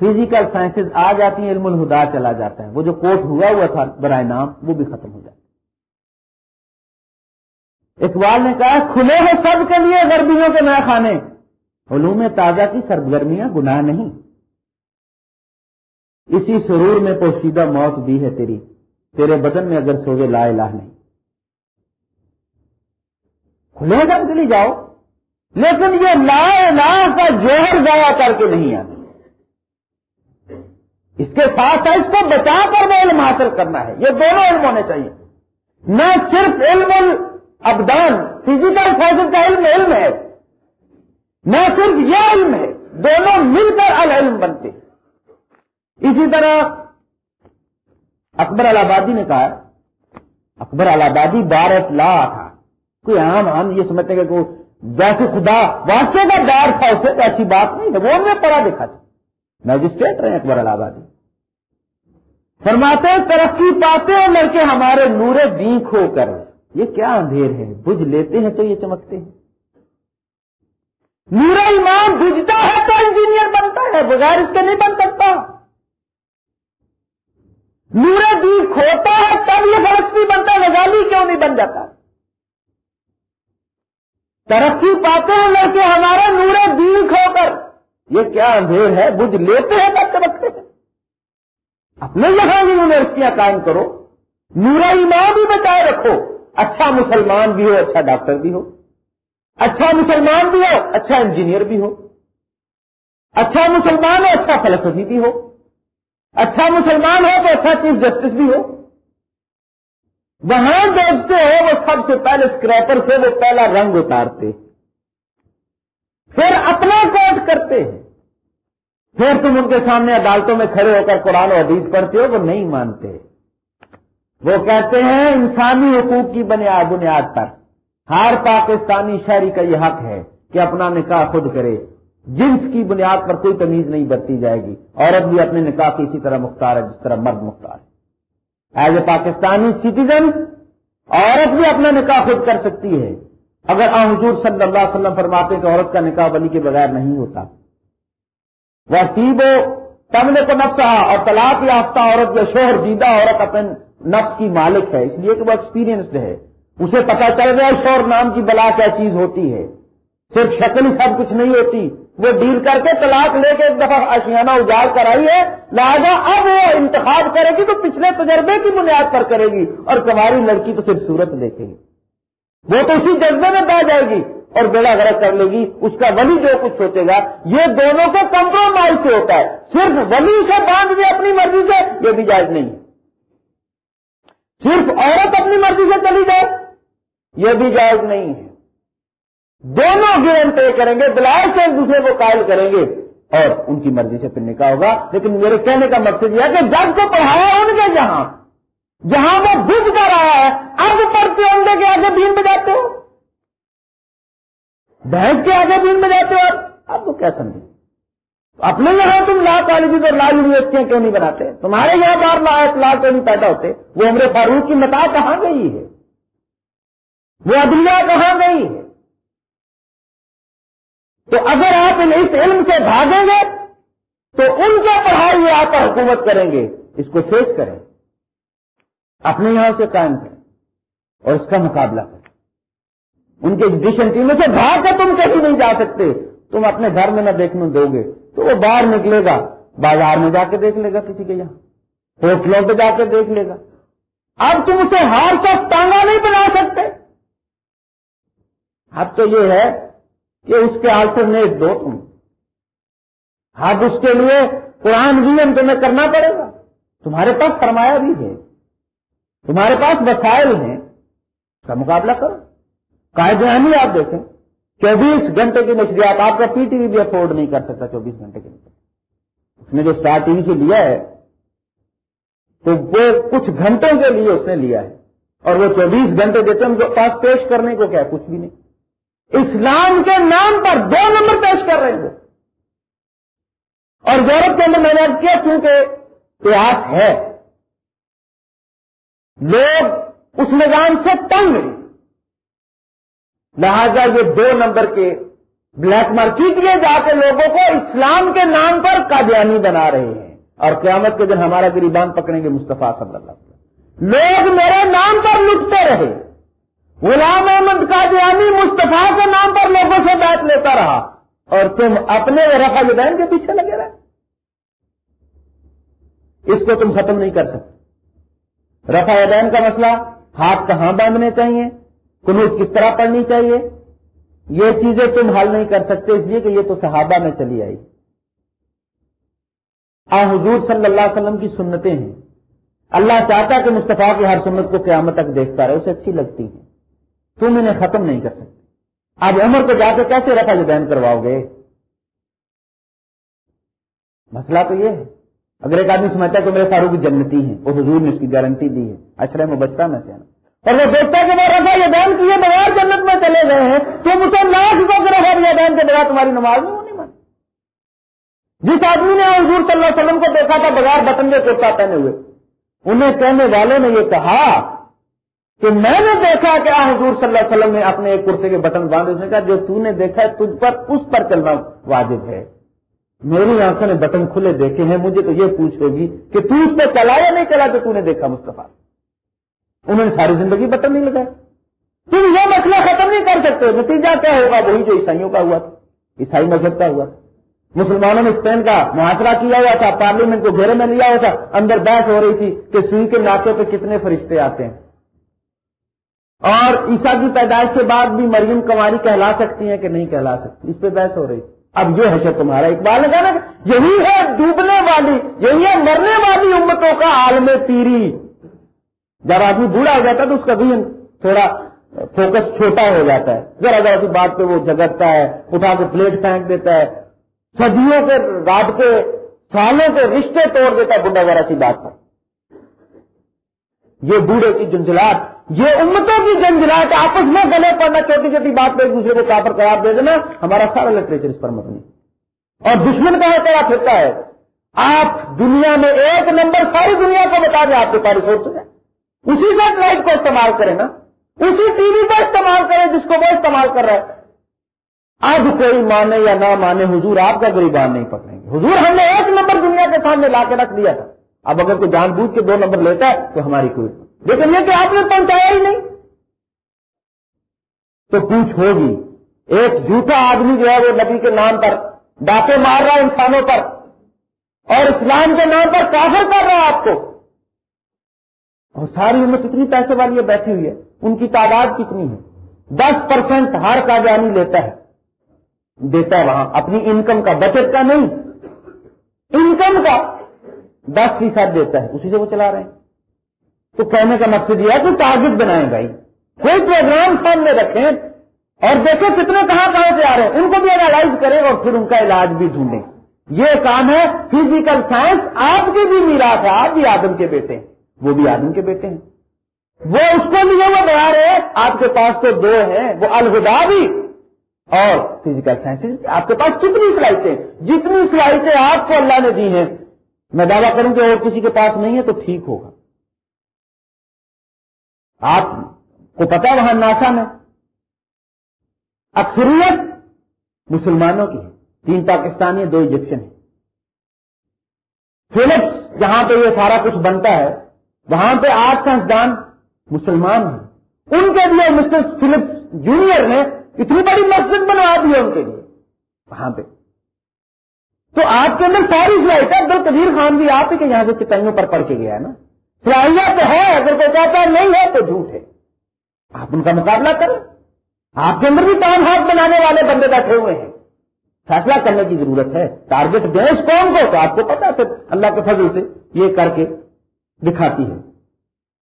S1: فزیکل سائنسز آ جاتی ہیں، علم الہدا چلا جاتا ہے۔ وہ جو کوٹ ہوا ہوا تھا، برائے نام، وہ بھی ختم ہو جاتا اقبال نے کہا، کھلے ہیں سب کے لیے گرمیوں کے نئے کھانے علوم تازہ کی سرگرمیاں گناہ نہیں۔ اسی سرور میں پوشیدہ موت بھی ہے تیری۔ تیرے بدن میں اگر سوگے لا الہ نہیں۔ کھلے دم کے لیے جاؤ۔ لیکن یہ لا لا کا جوہر ضائع کر کے نہیں آنا۔ اس کے ساتھ اس کو بچا کر وہ علم حاصل کرنا ہے۔ یہ دونوں علم ہونے چاہیے۔ نہ صرف علم ابدان فزیکل فائزل کا علم علم ہے۔ نہ صرف یہ علم ہے، دونوں مل کر العلم بنتے اسی طرح اکبر الہبادی نے کہا، اکبر الہبادی بارہ لا تھا۔ کوئی عام عام یہ سمجھتے کہ کوئی جیسے خدا واقع کا ڈار تھا اسے تو ایسی بات نہیں ہے۔ وہ ہمیں پڑھا دیکھا تھا۔ میجسٹریٹ رہے اکبر الہبادی فرماتے ترقی پاتے ہیں لڑکے، ہمارے نورے دینک ہو کر۔ یہ کیا اندھیر ہے؟ بجھ لیتے ہیں تو یہ چمکتے ہیں۔ نورا ایمان بجھتا ہے تو انجینئر بنتا ہے، بغیر اس کے نہیں بن سکتا۔ نورا دین کھوتا ہے تب یہ فرق بھی بنتا ہے وزالی کیوں نہیں بن جاتا؟ ترقی پاتے ہیں لڑکے ہمارے نورے دین کھو کر۔ یہ کیا اندھیر ہے؟ بجھ لیتے ہیں تب چمکتے ہیں۔ اپنے یہاں بھی یونیورسٹیاں قائم کرو۔ نورا ایمان بھی بچائے رکھو۔ اچھا مسلمان بھی ہو اچھا ڈاکٹر بھی ہو۔ اچھا مسلمان بھی ہو اچھا انجینئر بھی ہو۔ اچھا مسلمان ہو اچھا فلسفی بھی ہو۔ اچھا مسلمان ہو تو اچھا چیف جسٹس بھی ہو۔ وہاں دیکھتے ہو، وہ سب سے پہلے اسکریپر سے وہ پہلا رنگ اتارتے۔ پھر اپنا کوٹ کرتے ہیں۔ پھر تم ان کے سامنے عدالتوں میں کھڑے ہو کر قرآن و حدیث پڑھتے ہو، وہ نہیں مانتے۔ وہ کہتے ہیں انسانی حقوق کی بنیاد بنیاد پر۔ ہر پاکستانی شہری کا یہ حق ہے کہ اپنا نکاح خود کرے۔ جنس کی بنیاد پر کوئی تمیز نہیں برتی جائے گی۔ عورت بھی اپنے نکاح کی اسی طرح مختار ہے، جس طرح مرد مختار ہے۔ ایز اے پاکستانی سٹیزن، عورت بھی اپنا نکاح خود کر سکتی ہے۔ اگر حضور صلی اللہ علیہ وسلم فرماتے کہ عورت کا نکاح ولی کے بغیر نہیں ہوتا۔ وہ سیب تمنے کو نفس اور طلاق یافتہ عورت یا شوہر، جیدہ عورت اپنے نفس کی مالک ہے، اس لیے کہ وہ ایکسپیرینسڈ ہے۔ اسے پتا چل گیا شور نام کی بلا کیا چیز ہوتی ہے۔ صرف شکل سب کچھ نہیں ہوتی۔ وہ ڈیل کر کے طلاق لے کے ایک دفعہ اشیانہ اجاڑ کر آئی ہے۔ لہٰذا اب وہ انتخاب کرے گی تو پچھلے تجربے کی بنیاد پر کرے گی اور کماری لڑکی تو صرف صورت دیکھے گی۔ وہ تو اسی جذبے میں بہ جائے گی اور بیڑا غرض کر لے گی۔ اس کا ولی جو کچھ سوچے گا، یہ دونوں کو کمپرومائز سے ہوتا ہے۔ صرف ولی سے باندھ دے اپنی مرضی سے، یہ بھی جائز نہیں۔ صرف عورت اپنی مرضی سے چلی جائے، یہ بھی جائز نہیں ہے۔ دونوں گیون طے کریں گے بلائے سے ایک دوسرے کو قائل کریں گے اور ان کی مرضی سے پھر نکاح ہوگا۔ لیکن میرے کہنے کا مقصد یہ ہے کہ جب کو پڑھایا ان کے جہاں جہاں وہ بج کر رہا ہے، اب پڑھتے انڈے کے آگے دین میں جاتے ہو۔ بحث کے آگے دین میں جاتے ہو۔ اب وہ کیا سمجھے؟ اپنے یہاں تم لا کالجز اور لا یونیورسٹیاں کیوں نہیں بناتے؟ تمہارے یہاں بار لا لا کیوں نہیں پیدا ہوتے؟ وہ عمر فاروق کی متا کہاں گئی ہے؟ وہ عدلیہ کہاں گئی ہے؟ تو اگر آپ اس علم سے بھاگیں گے، تو ان کے پڑھائی ہوئے آپ حکومت کریں گے، اس کو فیس کریں۔ اپنے یہاں سے قائم کریں۔ اور اس کا مقابلہ کریں۔ ان کے ایجوکیشن ٹیموں سے بھاگ کر تم کہیں نہیں جا سکتے۔ تم اپنے گھر میں نہ دیکھنے دو گے۔ تو وہ باہر نکلے گا، بازار میں جا کے دیکھ لے گا کسی کے یہاں، ہوٹلوں پہ جا کے دیکھ لے گا۔ اب تم اسے ہار کا ٹانگا نہیں بنا سکتے۔ اب تو یہ ہے کہ اس کے آلٹرنیٹ دو تم۔ اب اس کے لیے قرآن بھی تمہیں کرنا پڑے گا۔ تمہارے پاس فرمایا بھی ہے۔ تمہارے پاس وسائل ہیں۔ اس کا مقابلہ کرو۔ قائد آپ دیکھیں۔ چوبیس گھنٹے کی مچھلیات آپ کا پی ٹی وی بھی افورڈ نہیں کر سکتا چوبیس گھنٹے کے لیے اس نے جو اسٹار ٹی وی سے لیا ہے، تو وہ کچھ گھنٹوں کے لیے اس نے لیا ہے۔ اور وہ چوبیس گھنٹے دیتے ہیں ان کے پاس پیش کرنے کو کیا کچھ بھی نہیں۔ اسلام کے نام پر دو نمبر پیش کر رہے ہیں اور یورپ کے اندر میں نے کیا کیونکہ پیاس ہے، لوگ اس نظام سے تنگ ہیں۔ لہذا یہ دو نمبر کے بلیک مارکیٹ میں جا کے لوگوں کو اسلام کے نام پر قادیانی بنا رہے ہیں۔ اور قیامت کے دن ہمارا گریبان پکڑیں گے مصطفیٰ صلی اللہ علیہ وسلم۔ لوگ میرے نام پر لٹتے رہے۔ غلام احمد قادیانی مصطفیٰ کے نام پر لوگوں سے بات لیتا رہا۔ اور تم اپنے رفا جدین کے پیچھے لگے رہے۔ اس کو تم ختم نہیں کر سکتے۔ رفا دین کا مسئلہ ہاتھ کہاں باندھنے چاہیے؟ کنوت کس طرح پڑھنی چاہیے؟ یہ چیزیں تم حل نہیں کر سکتے، اس لیے کہ یہ تو صحابہ میں چلی آئی۔ آ حضور صلی اللہ علیہ وسلم کی سنتیں ہیں۔ اللہ چاہتا کہ مصطفیٰ کی ہر سنت کو قیامت تک دیکھتا رہے، اسے اچھی لگتی ہے تم انہیں ختم نہیں کر سکتے۔ آج عمر کو جا کے کیسے رفا جدین کرواؤ گے؟ مسئلہ تو یہ ہے۔ اگر ایک آدمی سمجھتا ہے کہ میرے فاروق جنتی ہیں، وہ حضور نے اس کی گارنٹی دی ہے۔ اشرے میں بچتا میں سے۔ اور وہ دیکھتا ہے کہ وہ رفا جدین کیے بغیر جنت میں چلے گئے ہیں تو مجھے لاکھ رفا جدین کے بغیر تمہاری نماز میں نہیں مانی جس آدمی نے حضور صلی اللہ علیہ وسلم کو دیکھا تھا بغیر بٹن کے کرتا پہنے ہوئے، انہیں کہنے والوں نے یہ کہا کہ میں نے دیکھا کہ حضور صلی اللہ علیہ وسلم نے اپنے ایک کرتے کے بٹن باندھے، اس نے کہا جو تو نے دیکھا ہے، تجھ پر، اس پر چلنا واجب ہے۔ میری آنکھوں نے بٹن کھلے دیکھے ہیں، مجھے تو یہ پوچھ ہوگی کہ تو اس پہ چلا یا نہیں چلا تو نے دیکھا مصطفیٰ؟ انہوں نے ساری زندگی بٹن نہیں لگایا تم یہ مسئلہ ختم نہیں کر سکتے، نتیجہ کیا ہوگا؟ وہی جو عیسائیوں کا ہوا تھا، عیسائی مذہب کا ہوا مسلمانوں نے اسپین کا محاصرہ کیا ہوا تھا، پارلیمنٹ کو گھیرے میں لیا ہوا تھا۔ اندر بحث ہو رہی تھی کہ سوئی کے ناکے پہ کتنے فرشتے آتے ہیں۔ اور عیسا کی پیدائش کے بعد بھی مریم کماری کہلا سکتی ہیں کہ نہیں کہلا سکتی، اس پہ بحث ہو رہی۔ اب یہ ہے تمہارا اقبال نے یہی ہے ڈوبنے والی، یہی ہے مرنے والی امتوں کا عالم پیری جب آدمی بوڑھا ہو جاتا ہے تو اس کا بھی تھوڑا فوکس چھوٹا ہو جاتا ہے۔ ذرا ذرا سی بات پہ وہ جگڑتا ہے، اٹھا کے پلیٹ پھینک دیتا ہے۔ صدیوں کے رات کے، سالوں کے رشتے توڑ دیتا ہے بڈا ذرا سی بات پر۔ یہ بوڑھے کی جنجلاٹ یہ امتوں کی جنجلاٹ آپس میں گلے پڑنا، چھوٹی چھوٹی بات پہ ایک دوسرے کو کافر قرار دے دینا، ہمارا سارا لٹریچر اس پر مبنی۔ اور دشمن کا کرا پھرتا ہے۔ آپ دنیا میں ایک نمبر ساری دنیا کو بتا دیں، آپ کے پاس سوچ ہے اسی سیٹلائٹ کو استعمال کریں نا، اسی ٹی وی کو استعمال کریں جس کو وہ استعمال کر رہا ہے۔ اب کوئی مانے یا نہ مانے، حضور آپ کا غریبان نہیں پکڑیں گے۔ حضور ہم نے ایک نمبر دنیا کے سامنے لا کے رکھ دیا تھا۔ اب اگر کوئی جان بوجھ کے دو نمبر لیتا ہے تو ہماری کوئی لیکن یہ کہ آپ نے پہنچایا ہی نہیں۔ تو پوچھ ہوگی، ایک جھوٹا آدمی جو ہے وہ نبی کے نام پر ڈاکے مار رہا ہے انسانوں پر، اور اسلام کے نام پر کافر کر رہا ہے آپ کو۔ اور ساری عمر کتنی پیسے والی ہے بیٹھی ہوئی ہے، ان کی تعداد کتنی ہے؟ دس پرسینٹ ہر کاجانی لیتا ہے۔ دیتا ہے وہاں۔ اپنی انکم کا بچت کا نہیں انکم کا دس فیصد دیتا ہے۔ اسی سے وہ چلا رہے ہیں۔ تو کہنے کا مقصد یہ ہے کہ ٹارگیٹ بنائیں بھائی۔ کوئی پروگرام سامنے رکھیں اور دیکھیں کتنے کہاں کہاں سے آ رہے ہیں۔ ان کو بھی اینالائز کریں اور پھر ان کا علاج بھی ڈھونڈیں۔ یہ کام ہے فزیکل سائنس آپ کی بھی میراث ہے، آپ بھی آدم کے بیٹے ہیں۔ وہ بھی آدم کے بیٹے ہیں۔ وہ اس کو لیے وہ بنا رہے ہیں۔ آپ کے پاس تو دو ہیں، وہ الہدا بھی۔ اور فزیکل سائنس آپ کے پاس کتنی صلاحیتیں جتنی صلاحیتیں آپ کو اللہ نے دی ہیں۔ میں دعویٰ کروں کہ اور کسی کے پاس نہیں ہے تو ٹھیک ہوگا۔ آپ کو پتا وہاں ناسا میں اکثریت مسلمانوں کی ہے۔ تین پاکستانی دو ایجپشن ہیں۔ فلپس، جہاں پہ یہ سارا کچھ بنتا ہے وہاں پہ آٹھ سائنسدان مسلمان ہیں ان کے لیے مسٹر فلپس جونیئر نے اتنی بڑی مسجد بنوا دی ہے ان کے لیے۔ وہاں پہ۔ تو آپ کے اندر ساری صلاحیت ہے عبد القبیر خان بھی آپ ہی کے یہاں سے چتائیوں پر پڑھ کے گیا ہے نا۔ صلاحیت ہے، اگر کوئی کہتا ہے نہیں ہے تو جھوٹ ہے۔ آپ ان کا مقابلہ کریں۔ آپ کے اندر بھی کام ہاتھ بنانے والے بندے بیٹھے ہوئے ہیں۔ فیصلہ کرنے کی ضرورت ہے۔ ٹارگیٹ دیں اس قوم کو تو آپ کو پتا پھر اللہ کے فضل سے یہ کر کے۔ دکھاتی ہے۔